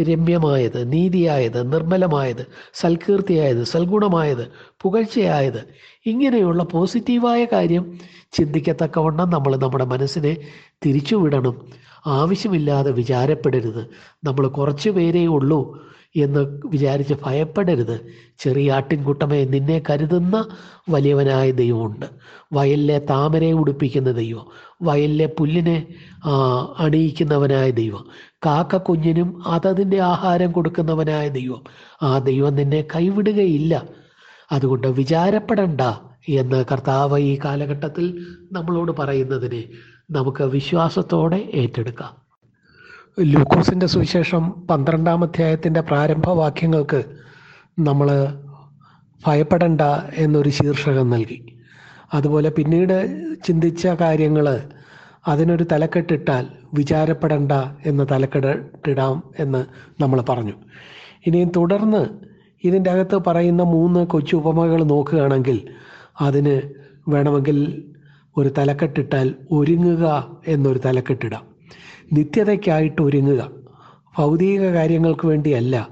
രമ്യമായത് നീതിയായത് നിർമ്മലമായത് സൽകീർത്തിയായത് സൽഗുണമായത് പുകഴ്ചയായത്. ഇങ്ങനെയുള്ള പോസിറ്റീവായ കാര്യം ചിന്തിക്കത്തക്കവണ്ണം നമ്മൾ നമ്മുടെ മനസ്സിനെ തിരിച്ചുവിടണം. ആവശ്യമില്ലാതെ വിചാരപ്പെടരുത്. നമ്മൾ കുറച്ച് പേരേ ഉള്ളൂ. എന്ന് വിചാരിച്ച് ഭയപ്പെടരുത്. ചെറിയ ആട്ടിൻകൂട്ടമേ നിന്നെ കരുതുന്ന വലിയവനായ ദൈവമുണ്ട്. വയലിലെ താമരയെ ഉടുപ്പിക്കുന്ന ദൈവം വയലിലെ പുല്ലിനെ അണിയിക്കുന്നവനായ ദൈവം കാക്ക കുഞ്ഞിനും അതതിന്റെ ആഹാരം കൊടുക്കുന്നവനായ ദൈവം. ആ ദൈവം നിന്നെ കൈവിടുകയില്ല. അതുകൊണ്ട് വിചാരപ്പെടണ്ട എന്ന് കർത്താവ് ഈ കാലഘട്ടത്തിൽ നമ്മളോട് പറയുന്നതിനെ നമുക്ക് വിശ്വാസത്തോടെ ഏറ്റെടുക്കാം. ലൂക്കോസിന്റെ സുവിശേഷം പന്ത്രണ്ടാം അധ്യായത്തിന്റെ പ്രാരംഭ വാക്യങ്ങൾക്ക് നമ്മൾ ഭയപ്പെടണ്ട എന്നൊരു ശീർഷകം നൽകി. അതുപോലെ പിന്നീട് ചിന്തിച്ച കാര്യങ്ങൾ അതിനൊരു തലക്കെട്ടിട്ടാൽ വിചാരപ്പെടണ്ട എന്ന് തലക്കെട്ടിടാം എന്ന് നമ്മൾ പറഞ്ഞു. ഇനിയും തുടർന്ന് ഇതിന്റെ അകത്ത് പറയുന്ന മൂന്ന് കൊച്ചു ഉപമകൾ നോക്കുകയാണെങ്കിൽ അതിന് വേണമെങ്കിൽ ഒരു തലക്കെട്ടിട്ടാൽ ഒരുങ്ങുക എന്നൊരു തലക്കെട്ടിടാം. നിത്യതയ്ക്കായിട്ട് ഒരുങ്ങുക. ഭൗതിക കാര്യങ്ങൾക്ക് വേണ്ടിയല്ല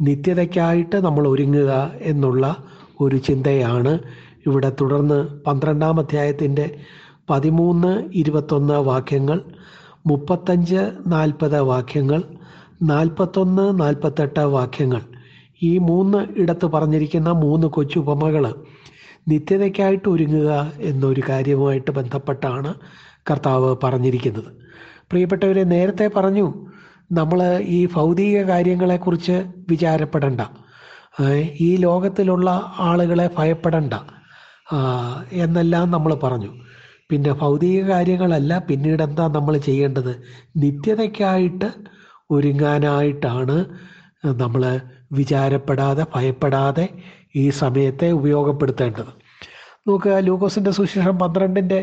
നിത്യതയ്ക്കായിട്ട് നമ്മൾ ഒരുങ്ങുക എന്നുള്ള ഒരു ചിന്തയാണ് ഇവിടെ തുടർന്ന് പന്ത്രണ്ടാം അധ്യായത്തിന്റെ പതിമൂന്ന് ഇരുപത്തൊന്ന് വാക്യങ്ങൾ മുപ്പത്തഞ്ച് നാൽപ്പത് വാക്യങ്ങൾ നാൽപ്പത്തൊന്ന് നാൽപ്പത്തെട്ട് വാക്യങ്ങൾ. ഈ മൂന്ന് ഇടത്ത് പറഞ്ഞിരിക്കുന്ന മൂന്ന് കൊച്ചുപമകൾ നിത്യതയ്ക്കായിട്ട് ഒരുങ്ങുക എന്നൊരു കാര്യവുമായിട്ട് ബന്ധപ്പെട്ടാണ് കർത്താവ് പറഞ്ഞിരിക്കുന്നത്. പ്രിയപ്പെട്ടവരെ നേരത്തെ പറഞ്ഞു നമ്മൾ ഈ ഭൗതിക കാര്യങ്ങളെക്കുറിച്ച് വിചാരപ്പെടണ്ട. ഈ ലോകത്തിലുള്ള ആളുകളെ ഭയപ്പെടണ്ട. എന്നെല്ലാം നമ്മൾ പറഞ്ഞു. പിന്നെ ഭൗതിക കാര്യങ്ങളല്ല പിന്നീട് എന്താ നമ്മൾ ചെയ്യേണ്ടത്? നിത്യതയ്ക്കായിട്ട് ഒരുങ്ങാനായിട്ടാണ് നമ്മൾ വിചാരപ്പെടാതെ ഭയപ്പെടാതെ ഈ സമയത്തെ ഉപയോഗപ്പെടുത്തേണ്ടത്. നോക്കുക ലൂക്കോസിന്റെ സുശേഷം പന്ത്രണ്ടിന്റെ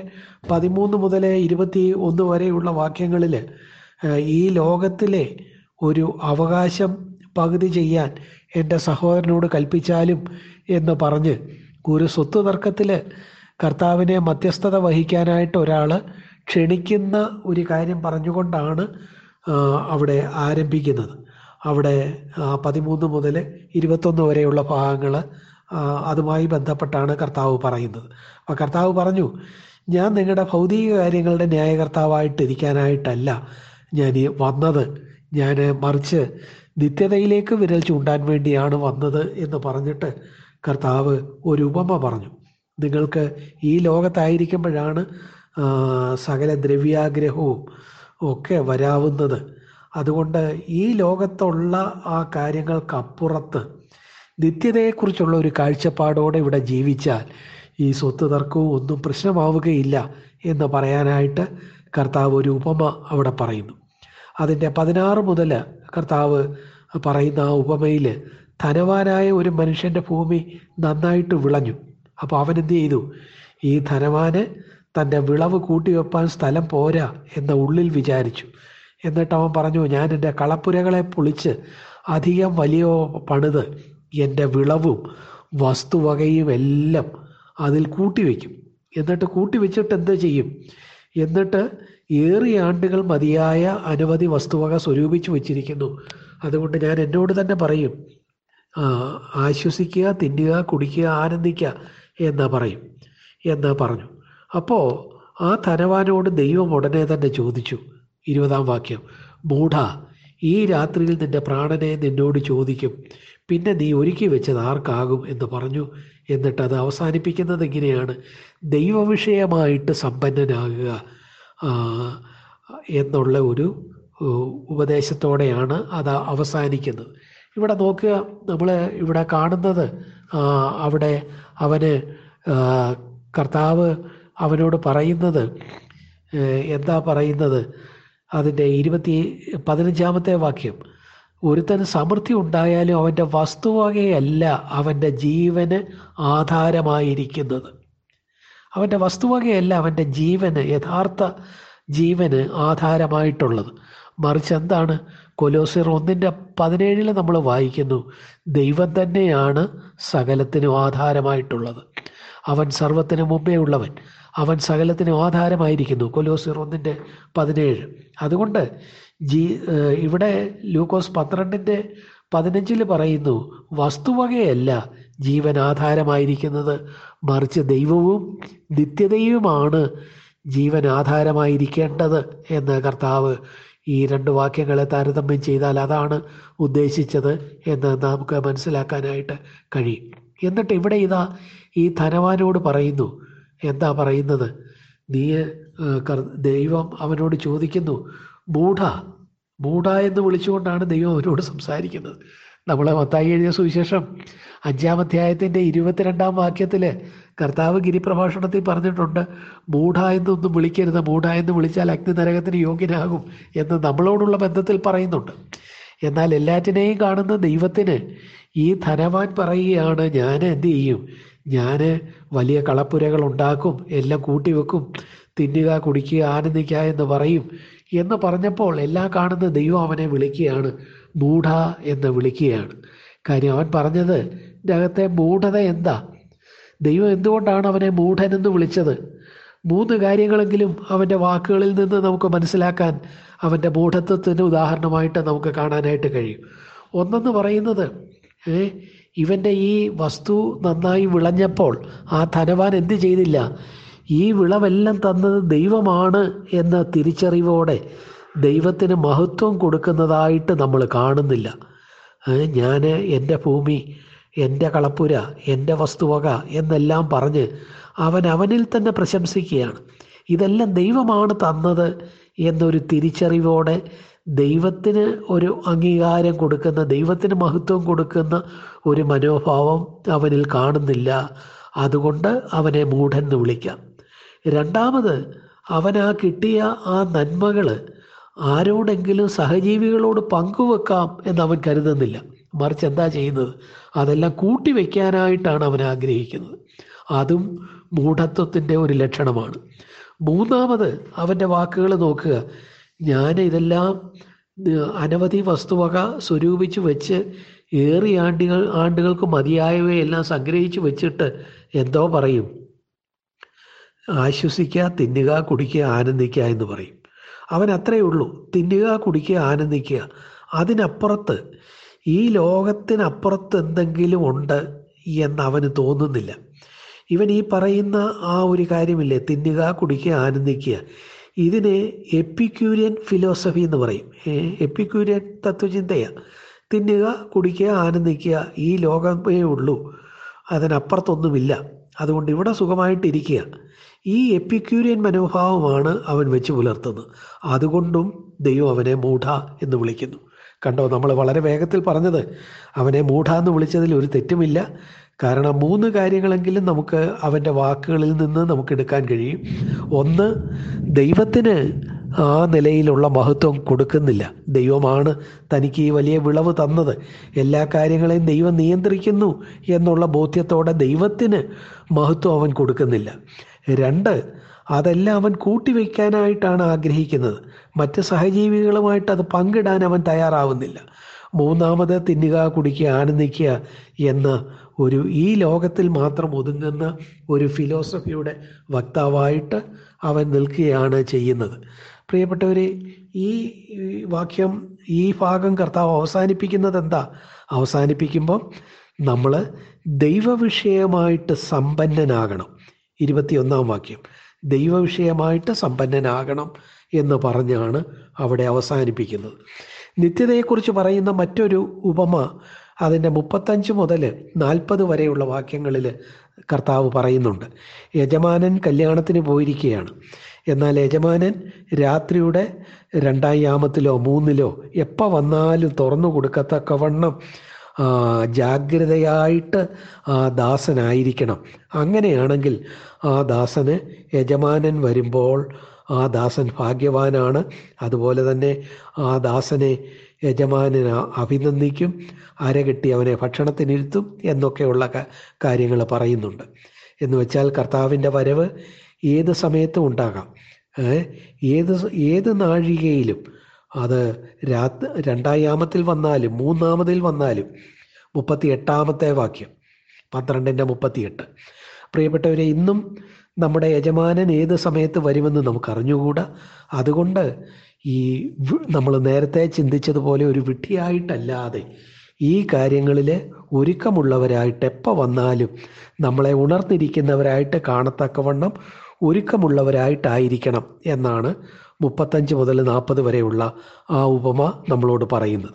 പതിമൂന്ന് മുതൽ ഇരുപത്തി ഒന്ന് വരെയുള്ള വാക്യങ്ങളിൽ ഈ ലോകത്തിലെ ഒരു അവകാശം പകുതി ചെയ്യാൻ എന്റെ സഹോദരനോട് കൽപ്പിച്ചാലും എന്ന് പറഞ്ഞ് ഒരു സ്വത്ത് തർക്കത്തിൽ കർത്താവിനെ മധ്യസ്ഥത വഹിക്കാനായിട്ട് ഒരാൾ ക്ഷണിക്കുന്ന ഒരു കാര്യം പറഞ്ഞുകൊണ്ടാണ് അവിടെ ആരംഭിക്കുന്നത്. അവിടെ പതിമൂന്ന് മുതൽ ഇരുപത്തൊന്ന് വരെയുള്ള ഭാഗങ്ങൾ അതുമായി ബന്ധപ്പെട്ടാണ് കർത്താവ് പറയുന്നത്. അപ്പോൾ കർത്താവ് പറഞ്ഞു ഞാൻ നിങ്ങളുടെ ഭൗതിക കാര്യങ്ങളുടെ ന്യായകർത്താവായിട്ട് ഇരിക്കാനായിട്ടല്ല ഞാൻ വന്നത്. ഞാൻ മറിച്ച് നിത്യതയിലേക്ക് വിരൽ ചൂണ്ടാൻ വേണ്ടിയാണ് വന്നത് എന്ന് പറഞ്ഞിട്ട് കർത്താവ് ഒരു ഉപമ പറഞ്ഞു. നിങ്ങൾക്ക് ഈ ലോകത്തായിരിക്കുമ്പോഴാണ് സകല ദ്രവ്യാഗ്രഹവും ഒക്കെ വരാവുന്നത്. അതുകൊണ്ട് ഈ ലോകത്തുള്ള ആ കാര്യങ്ങൾക്കപ്പുറത്ത് നിത്യതയെക്കുറിച്ചുള്ള ഒരു കാഴ്ചപ്പാടോടെ ഇവിടെ ജീവിച്ചാൽ ഈ സ്വത്ത് തർക്കവും ഒന്നും പ്രശ്നമാവുകയില്ല എന്ന് പറയാനായിട്ട് കർത്താവ് ഒരു ഉപമ അവിടെ പറയുന്നു. അതിന്റെ പതിനാറ് മുതൽ കർത്താവ് പറയുന്ന ആ ഉപമയിൽ ധനവാനായ ഒരു മനുഷ്യന്റെ ഭൂമി നന്നായിട്ട് വിളഞ്ഞു. അപ്പോൾ അവൻ എന്ത് ചെയ്തു? ഈ ധനവാന് തന്റെ വിളവ് കൂട്ടിവെപ്പാൻ സ്ഥലം പോരാ എന്ന ഉള്ളിൽ വിചാരിച്ചു. എന്നിട്ട് അവൻ പറഞ്ഞു ഞാൻ എന്റെ കളപ്പുരകളെ പൊളിച്ച് അധികം വലിയ പണിത് എന്റെ വിളവും വസ്തുവകയും എല്ലാം അതിൽ കൂട്ടിവെക്കും. എന്നിട്ട് കൂട്ടിവെച്ചിട്ട് എന്ത് ചെയ്യും? എന്നിട്ട് ഏറെ ആണ്ടുകൾ മതിയായ അനവധി വസ്തുവക സ്വരൂപിച്ചു വച്ചിരിക്കുന്നു. അതുകൊണ്ട് ഞാൻ എന്നോട് തന്നെ പറയും ആശ്വസിക്കുക തിന്നുക കുടിക്കുക ആനന്ദിക്കുക എന്നാ പറയും എന്നാ പറഞ്ഞു. അപ്പോൾ ആ ധനവാനോട് ദൈവം ഉടനെ തന്നെ ചോദിച്ചു ഇരുപതാം വാക്യം മൂഢ ഈ രാത്രിയിൽ നിന്റെ പ്രാണനെ നിന്നോട് ചോദിക്കും. പിന്നെ നീ ഒരുക്കി വെച്ചത് ആർക്കാകും എന്ന് പറഞ്ഞു. എന്നിട്ട് അത് അവസാനിപ്പിക്കുന്നത് ഇങ്ങനെയാണ് ദൈവവിഷയമായിട്ട് സമ്പന്നനാകുക എന്നുള്ള ഒരു ഉപദേശത്തോടെയാണ് അത് അവസാനിക്കുന്നത്. ഇവിടെ നോക്കുക നമ്മൾ ഇവിടെ കാണുന്നത് അവിടെ അവന് കർത്താവ് അവനോട് പറയുന്നത് എന്താ പറയുന്നത്? അതിന്റെ ഇരുപത്തി പതിനഞ്ചാമത്തെ വാക്യം. ഒരുത്തന് സമൃദ്ധി ഉണ്ടായാലും അവന്റെ വസ്തുവകയല്ല അവന്റെ ജീവന് ആധാരമായിരിക്കുന്നത്. അവന്റെ വസ്തുവകയല്ല അവന്റെ ജീവന് യഥാർത്ഥ ജീവന് ആധാരമായിട്ടുള്ളത്. മറിച്ച് എന്താണ്? കൊലോസിർ ഒന്നിന്റെ പതിനേഴിൽ നമ്മൾ വായിക്കുന്നു ദൈവം തന്നെയാണ് സകലത്തിനും ആധാരമായിട്ടുള്ളത്. അവൻ സർവത്തിന് മുമ്പേ ഉള്ളവൻ അവൻ സകലത്തിനും ആധാരമായിരിക്കുന്നു കൊലോസിർ ഒന്നിന്റെ പതിനേഴ്. അതുകൊണ്ട് ജീ ഇവിടെ ലൂക്കോസ് പന്ത്രണ്ടിന്റെ പതിനഞ്ചിൽ പറയുന്നു വസ്തുവകയല്ല ജീവനാധാരമായിരിക്കുന്നത്. മറിച്ച് ദൈവവും നിത്യതയുമാണ് ജീവൻ ആധാരമായിരിക്കേണ്ടത് എന്ന് കർത്താവ് ഈ രണ്ട് വാക്യങ്ങളെ താരതമ്യം ചെയ്താൽ അതാണ് ഉദ്ദേശിച്ചത് എന്ന് നമുക്ക് മനസ്സിലാക്കാനായിട്ട് കഴിയും. എന്നിട്ട് ഇവിടെ ഇതാ ഈ ധനവാനോട് പറയുന്നു എന്താ പറയുന്നത്? നീ ദൈവം അവനോട് ചോദിക്കുന്നു മൂഢ ബൂഢ എന്ന് വിളിച്ചുകൊണ്ടാണ് ദൈവം അവരോട് സംസാരിക്കുന്നത്. നമ്മളെ മത്തായി എഴുതിയ സുവിശേഷം അഞ്ചാം അധ്യായത്തിന്റെ ഇരുപത്തിരണ്ടാം വാക്യത്തിൽ കർത്താവ് ഗിരിപ്രഭാഷണത്തിൽ പറഞ്ഞിട്ടുണ്ട് മൂഢ എന്നൊന്നും വിളിക്കരുത് മൂഢ എന്ന് വിളിച്ചാൽ അഗ്നി നരകത്തിന് യോഗ്യനാകും എന്ന് നമ്മളോടുള്ള ബന്ധത്തിൽ പറയുന്നുണ്ട്. എന്നാൽ എല്ലാറ്റിനെയും കാണുന്ന ദൈവത്തിന് ഈ ധനവാൻ പറയുകയാണ് ഞാൻ എന്ത് ചെയ്യും? ഞാൻ വലിയ കളപ്പുരകൾ ഉണ്ടാക്കും എല്ലാം കൂട്ടിവെക്കും തിന്നുക കുടിക്കുക ആനന്ദിക്കുക എന്ന് പറയും. എന്ന് പറഞ്ഞപ്പോൾ എല്ലാം കാണുന്ന ദൈവം അവനെ വിളിക്കുകയാണ്. മൂഢ എന്ന് വിളിക്കുകയാണ്. കാര്യം അവൻ പറഞ്ഞത് അകത്തെ മൂഢത എന്താ? ദൈവം എന്തുകൊണ്ടാണ് അവനെ മൂഢനെന്ന് വിളിച്ചത്? മൂന്ന് കാര്യങ്ങളെങ്കിലും അവന്റെ വാക്കുകളിൽ നിന്ന് നമുക്ക് മനസ്സിലാക്കാൻ അവന്റെ മൂഢത്വത്തിന് ഉദാഹരണമായിട്ട് നമുക്ക് കാണാനായിട്ട് കഴിയും. ഒന്നെന്ന് പറയുന്നത് ഇവന്റെ ഈ വസ്തു നന്നായി വിളഞ്ഞപ്പോൾ ആ ധനവാൻ എന്ത് ചെയ്തില്ല? ഈ വിളവെല്ലാം തന്നത് ദൈവമാണ് എന്ന തിരിച്ചറിവോടെ ദൈവത്തിന് മഹത്വം കൊടുക്കുന്നതായിട്ട് നമ്മൾ കാണുന്നില്ല. ഞാൻ എന്റെ ഭൂമി എന്റെ കളപ്പുര എന്റെ വസ്തുവക എന്നെല്ലാം പറഞ്ഞ് അവൻ അവനിൽ തന്നെ പ്രശംസിക്കുകയാണ്. ഇതെല്ലാം ദൈവമാണ് തന്നത് എന്നൊരു തിരിച്ചറിവോടെ ദൈവത്തിന് ഒരു അംഗീകാരം കൊടുക്കുന്ന ദൈവത്തിന് മഹത്വം കൊടുക്കുന്ന ഒരു മനോഭാവം അവനിൽ കാണുന്നില്ല. അതുകൊണ്ട് അവനെ മൂഢൻ എന്ന് വിളിക്കാം. രണ്ടാമത് അവനാ കിട്ടിയ ആ നന്മകൾ ആരോടെങ്കിലും സഹജീവികളോട് പങ്കുവെക്കാം എന്ന് അവൻ കരുതുന്നില്ല. മറിച്ച് എന്താ ചെയ്യുന്നത്? അതെല്ലാം കൂട്ടിവെക്കാനായിട്ടാണ് അവൻ ആഗ്രഹിക്കുന്നത്. അതും മൂഢത്വത്തിന്റെ ഒരു ലക്ഷണമാണ്. മൂന്നാമത് അവന്റെ വാക്കുകൾ നോക്കുക. ഞാൻ ഇതെല്ലാം അനവധി വസ്തുവക സ്വരൂപിച്ച് വെച്ച് ഏറിയ ആണ്ടുകൾ ആണ്ടുകൾക്ക് മതിയായവയെല്ലാം സംഗ്രഹിച്ച് വെച്ചിട്ട് എന്തോ പറയും. ആശ്വസിക്കുക തിന്നുക കുടിക്കുക ആനന്ദിക്കുക എന്ന് പറയും. അവൻ അത്രയേ ഉള്ളൂ. തിന്നുക കുടിക്കുക ആനന്ദിക്കുക. അതിനപ്പുറത്ത് ഈ ലോകത്തിനപ്പുറത്ത് എന്തെങ്കിലും ഉണ്ട് എന്ന് അവന് തോന്നുന്നില്ല. ഇവൻ ഈ പറയുന്ന ആ ഒരു കാര്യമില്ലേ തിന്നുക കുടിക്കുക ആനന്ദിക്കുക. ഇതിനെ എപ്പിക്യൂരിയൻ ഫിലോസഫി എന്ന് പറയും. എപ്പിക്യൂരിയൻ തത്വചിന്തയാണ് തിന്നുക കുടിക്കുക ആനന്ദിക്കുക ഈ ലോകമേ ഉള്ളൂ. അതിനപ്പുറത്തൊന്നുമില്ല. അതുകൊണ്ട് ഇവിടെ സുഖമായിട്ടിരിക്കുക. ഈ എപ്പിക്യൂരിയൻ മനോഭാവമാണ് അവൻ വെച്ച് പുലർത്തുന്നത്. അതുകൊണ്ടും ദൈവം അവനെ മൂഢ എന്ന് വിളിക്കുന്നു. കണ്ടോ നമ്മൾ വളരെ വേഗത്തിൽ പറഞ്ഞത് അവനെ മൂഢ എന്ന് വിളിച്ചതിൽ ഒരു തെറ്റുമില്ല. കാരണം മൂന്ന് കാര്യങ്ങളെങ്കിലും നമുക്ക് അവന്റെ വാക്കുകളിൽ നിന്ന് നമുക്ക് എടുക്കാൻ കഴിയും. ഒന്ന് ദൈവത്തിന് ആ നിലയിലുള്ള മഹത്വം കൊടുക്കുന്നില്ല. ദൈവമാണ് തനിക്ക് ഈ വലിയ വിളവ് തന്നത്. എല്ലാ കാര്യങ്ങളെയും ദൈവം നിയന്ത്രിക്കുന്നു എന്നുള്ള ബോധ്യത്തോടെ ദൈവത്തിന് മഹത്വം അവൻ കൊടുക്കുന്നില്ല. രണ്ട് അതെല്ലാം അവൻ കൂട്ടിവെക്കാനായിട്ടാണ് ആഗ്രഹിക്കുന്നത്. മറ്റ് സഹജീവികളുമായിട്ട് അത് പങ്കിടാൻ അവൻ തയ്യാറാവുന്നില്ല. മൂന്നാമത് തിന്നുക കുടിക്കുക ആനന്ദിക്കുക എന്ന ഒരു ഈ ലോകത്തിൽ മാത്രം ഒതുങ്ങുന്ന ഒരു ഫിലോസഫിയുടെ വക്താവായിട്ട് അവൻ നിൽക്കുകയാണ് ചെയ്യുന്നത്. പ്രിയപ്പെട്ടവരെ ഈ വാക്യം ഈ ഭാഗം കർത്താവ് അവസാനിപ്പിക്കുന്നത് എന്താ? അവസാനിപ്പിക്കുമ്പോൾ നമ്മൾ ദൈവവിഷയമായിട്ട് സമ്പന്നനാകണം. ഇരുപത്തിയൊന്നാം വാക്യം. ദൈവവിഷയമായിട്ട് സമ്പന്നനാകണം എന്ന് പറഞ്ഞാണ് അവിടെ അവസാനിപ്പിക്കുന്നത്. നിത്യതയെക്കുറിച്ച് പറയുന്ന മറ്റൊരു ഉപമ അതിന്റെ മുപ്പത്തഞ്ച് മുതൽ നാൽപ്പത് വരെയുള്ള വാക്യങ്ങളിൽ കർത്താവ് പറയുന്നുണ്ട്. യജമാനൻ കല്യാണത്തിന് പോയിരിക്കുകയാണ്. എന്നാൽ യജമാനൻ രാത്രിയുടെ രണ്ടാം യാമത്തിലോ മൂന്നിലോ എപ്പോൾ വന്നാലും തുറന്നു കൊടുക്കത്തക്കവണ്ണം ജാഗ്രതയായിട്ട് ആ ദാസനായിരിക്കണം. അങ്ങനെയാണെങ്കിൽ ആ ദാസന് യജമാനൻ വരുമ്പോൾ ആ ദാസൻ ഭാഗ്യവാനാണ്. അതുപോലെ തന്നെ ആ ദാസനെ യജമാനൻ അഭിനന്ദിക്കും അരകെട്ടി അവനെ ഭക്ഷണത്തിനിരുത്തും എന്നൊക്കെയുള്ള കാര്യങ്ങൾ പറയുന്നുണ്ട്. എന്ന് വെച്ചാൽ കർത്താവിന്റെ വരവ് ഏത് സമയത്തും ഉണ്ടാകാം. ഏത് ഏത് നാഴികയിലും അത് രാത് രണ്ടായാമത്തിൽ വന്നാലും മൂന്നാമതിൽ വന്നാലും മുപ്പത്തി എട്ടാമത്തെ വാക്യം പന്ത്രണ്ടിന്റെ മുപ്പത്തിയെട്ട്. പ്രിയപ്പെട്ടവരെ ഇന്നും നമ്മുടെ യജമാനൻ ഏത് സമയത്ത് വരുമെന്ന് നമുക്ക് അറിഞ്ഞുകൂടാ അതുകൊണ്ട് ഈ നമ്മൾ നേരത്തെ ചിന്തിച്ചതുപോലെ ഒരു വിട്ടിയായിട്ടല്ലാതെ ഈ കാര്യങ്ങളിൽ ഒരുക്കമുള്ളവരായിട്ട് എപ്പോൾ വന്നാലും നമ്മളെ ഉണർന്നിരിക്കുന്നവരായിട്ട് കാണത്തക്കവണ്ണം ഒരുക്കമുള്ളവരായിട്ടായിരിക്കണം എന്നാണ് മുപ്പത്തഞ്ച് മുതൽ നാൽപ്പത് വരെയുള്ള ആ ഉപമ നമ്മളോട് പറയുന്നത്.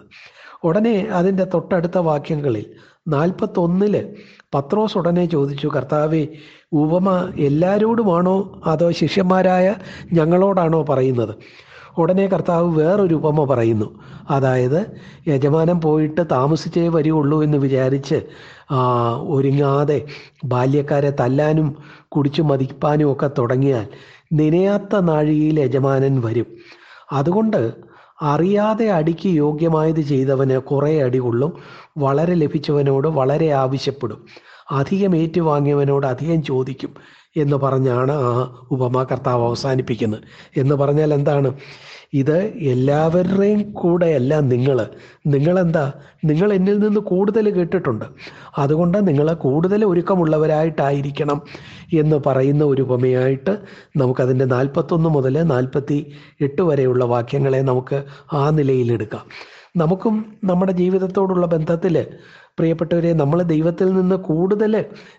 ഉടനെ അതിന്റെ തൊട്ടടുത്ത വാക്യങ്ങളിൽ നാൽപ്പത്തൊന്നിൽ പത്രോസ് ഉടനെ ചോദിച്ചു കർത്താവെ ഉപമ എല്ലാരോടുമാണോ അതോ ശിഷ്യന്മാരായ ഞങ്ങളോടാണോ പറയുന്നത്? ഉടനെ കർത്താവ് വേറൊരു ഉപമ പറയുന്നു. അതായത് യജമാനൻ പോയിട്ട് താമസിച്ചേ വരികയുള്ളൂ എന്ന് വിചാരിച്ച് ഒരുങ്ങാതെ ബാല്യക്കാരെ തല്ലാനും കുടിച്ചു മതിപ്പാനും ഒക്കെ തുടങ്ങിയാൽ നനയാത്ത നാഴികയിൽ യജമാനൻ വരും. അതുകൊണ്ട് അറിയാതെ അടിക്ക് യോഗ്യമായത് ചെയ്തവന് കുറേ അടി കൊള്ളും. വളരെ ലഭിച്ചവനോട് വളരെ ആവശ്യപ്പെടും. അധികം ഏറ്റുവാങ്ങിയവനോട് അധികം ചോദിക്കും എന്ന് പറഞ്ഞാണ് ആ ഉപമ കർത്താവ് അവസാനിപ്പിക്കുന്നത്. എന്ന് പറഞ്ഞാൽ എന്താണ്? ഇത് എല്ലാവരുടെയും കൂടെയല്ല നിങ്ങൾ നിങ്ങളെന്താ? നിങ്ങൾ എന്നിൽ നിന്ന് കൂടുതൽ കേട്ടിട്ടുണ്ട്. അതുകൊണ്ട് നിങ്ങൾ കൂടുതൽ ഒരുക്കമുള്ളവരായിട്ടായിരിക്കണം എന്ന് പറയുന്ന ഒരു ഉപമയായിട്ട് നമുക്കതിന്റെ നാൽപ്പത്തൊന്ന് മുതൽ നാൽപ്പത്തി എട്ട് വരെയുള്ള വാക്യങ്ങളെ നമുക്ക് ആ നിലയിലെടുക്കാം നമുക്കും നമ്മുടെ ജീവിതത്തോടുള്ള ബന്ധത്തിൽ പ്രിയപ്പെട്ടവരെ നമ്മൾ ദൈവത്തിൽ നിന്ന് കൂടുതൽ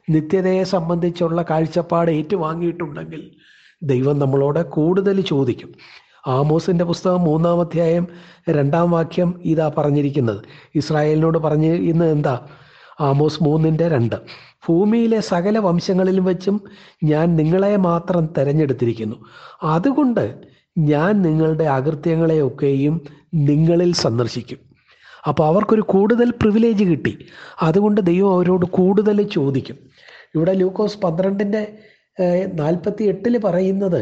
നിത്യതയെ സംബന്ധിച്ചുള്ള കാഴ്ചപ്പാട് ഏറ്റുവാങ്ങിയിട്ടുണ്ടെങ്കിൽ ദൈവം നമ്മളോട് കൂടുതൽ ചോദിക്കും. ആമോസിന്റെ പുസ്തകം മൂന്നാം അധ്യായം രണ്ടാം വാക്യം ഇതാ പറഞ്ഞിരിക്കുന്നത്. ഇസ്രായേലിനോട് പറഞ്ഞ് ഇന്ന് എന്താ? ആമോസ് മൂന്നിന്റെ രണ്ട്. ഭൂമിയിലെ സകല വംശങ്ങളിലും വെച്ചും ഞാൻ നിങ്ങളെ മാത്രം തിരഞ്ഞെടുത്തിരിക്കുന്നു. അതുകൊണ്ട് ഞാൻ നിങ്ങളുടെ അകൃത്യങ്ങളെയൊക്കെയും നിങ്ങളിൽ സന്ദർശിക്കും. അപ്പോൾ അവർക്കൊരു കൂടുതൽ പ്രിവിലേജ് കിട്ടി. അതുകൊണ്ട് ദൈവം അവരോട് കൂടുതൽ ചോദിക്കും. ഇവിടെ ലൂക്കോസ് പന്ത്രണ്ടിന്റെ നാൽപ്പത്തി എട്ടിൽ പറയുന്നത്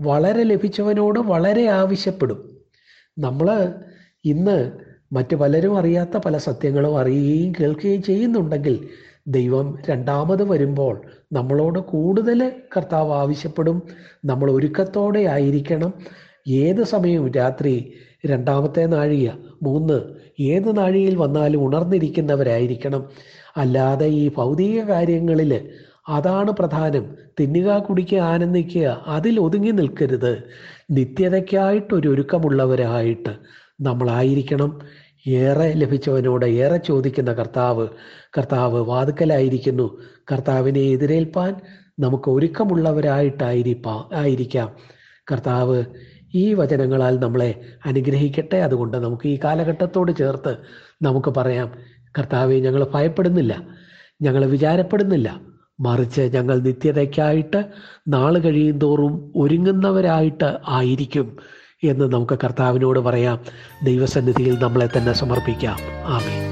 വളരെ ലഭിച്ചവനോട് വളരെ ആവശ്യപ്പെടും. നമ്മൾ ഇന്ന് മറ്റു പലരും അറിയാത്ത പല സത്യങ്ങളും അറിയുകയും കേൾക്കുകയും ചെയ്യുന്നുണ്ടെങ്കിൽ ദൈവം രണ്ടാമത് വരുമ്പോൾ നമ്മളോട് കൂടുതൽ കർത്താവ് ആവശ്യപ്പെടും. നമ്മൾ ഒരുക്കത്തോടെ ആയിരിക്കണം. ഏത് സമയവും രാത്രി രണ്ടാമത്തെ നാഴിക മൂന്ന് ഏത് നാഴികയിൽ വന്നാലും ഉണർന്നിരിക്കുന്നവരായിരിക്കണം. അല്ലാതെ ഈ ഭൗതിക കാര്യങ്ങളിൽ അതാണ് പ്രധാനം. തിന്നുക കുടിക്കുക ആനന്ദിക്കുക അതിൽ ഒതുങ്ങി നിൽക്കരുത്. നിത്യതയ്ക്കായിട്ടൊരു ഒരുക്കമുള്ളവരായിട്ട് നമ്മളായിരിക്കണം. ഏറെ ലഭിച്ചവനോട് ഏറെ ചോദിക്കുന്ന കർത്താവ്. കർത്താവ് വാതുക്കലായിരിക്കുന്നു. കർത്താവിനെ എതിരേൽപ്പാൻ നമുക്ക് ഒരുക്കമുള്ളവരായിട്ടായിരിക്കാം ആയിരിക്കാം. കർത്താവ് ഈ വചനങ്ങളാൽ നമ്മളെ അനുഗ്രഹിക്കട്ടെ. അതുകൊണ്ട് നമുക്ക് ഈ കാലഘട്ടത്തോട് ചേർത്ത് നമുക്ക് പറയാം കർത്താവെ ഞങ്ങൾ ഭയപ്പെടുന്നില്ല. ഞങ്ങൾ വിചാരപ്പെടുന്നില്ല. മറിച്ച് ഞങ്ങൾ നിത്യതയ്ക്കായിട്ട് നാൾ കഴിയും തോറും ഒരുങ്ങുന്നവരായിട്ട് ആയിരിക്കും എന്ന് നമുക്ക് കർത്താവിനോട് പറയാം. ദൈവസന്നിധിയിൽ നമ്മളെ തന്നെ സമർപ്പിക്കാം. ആമേ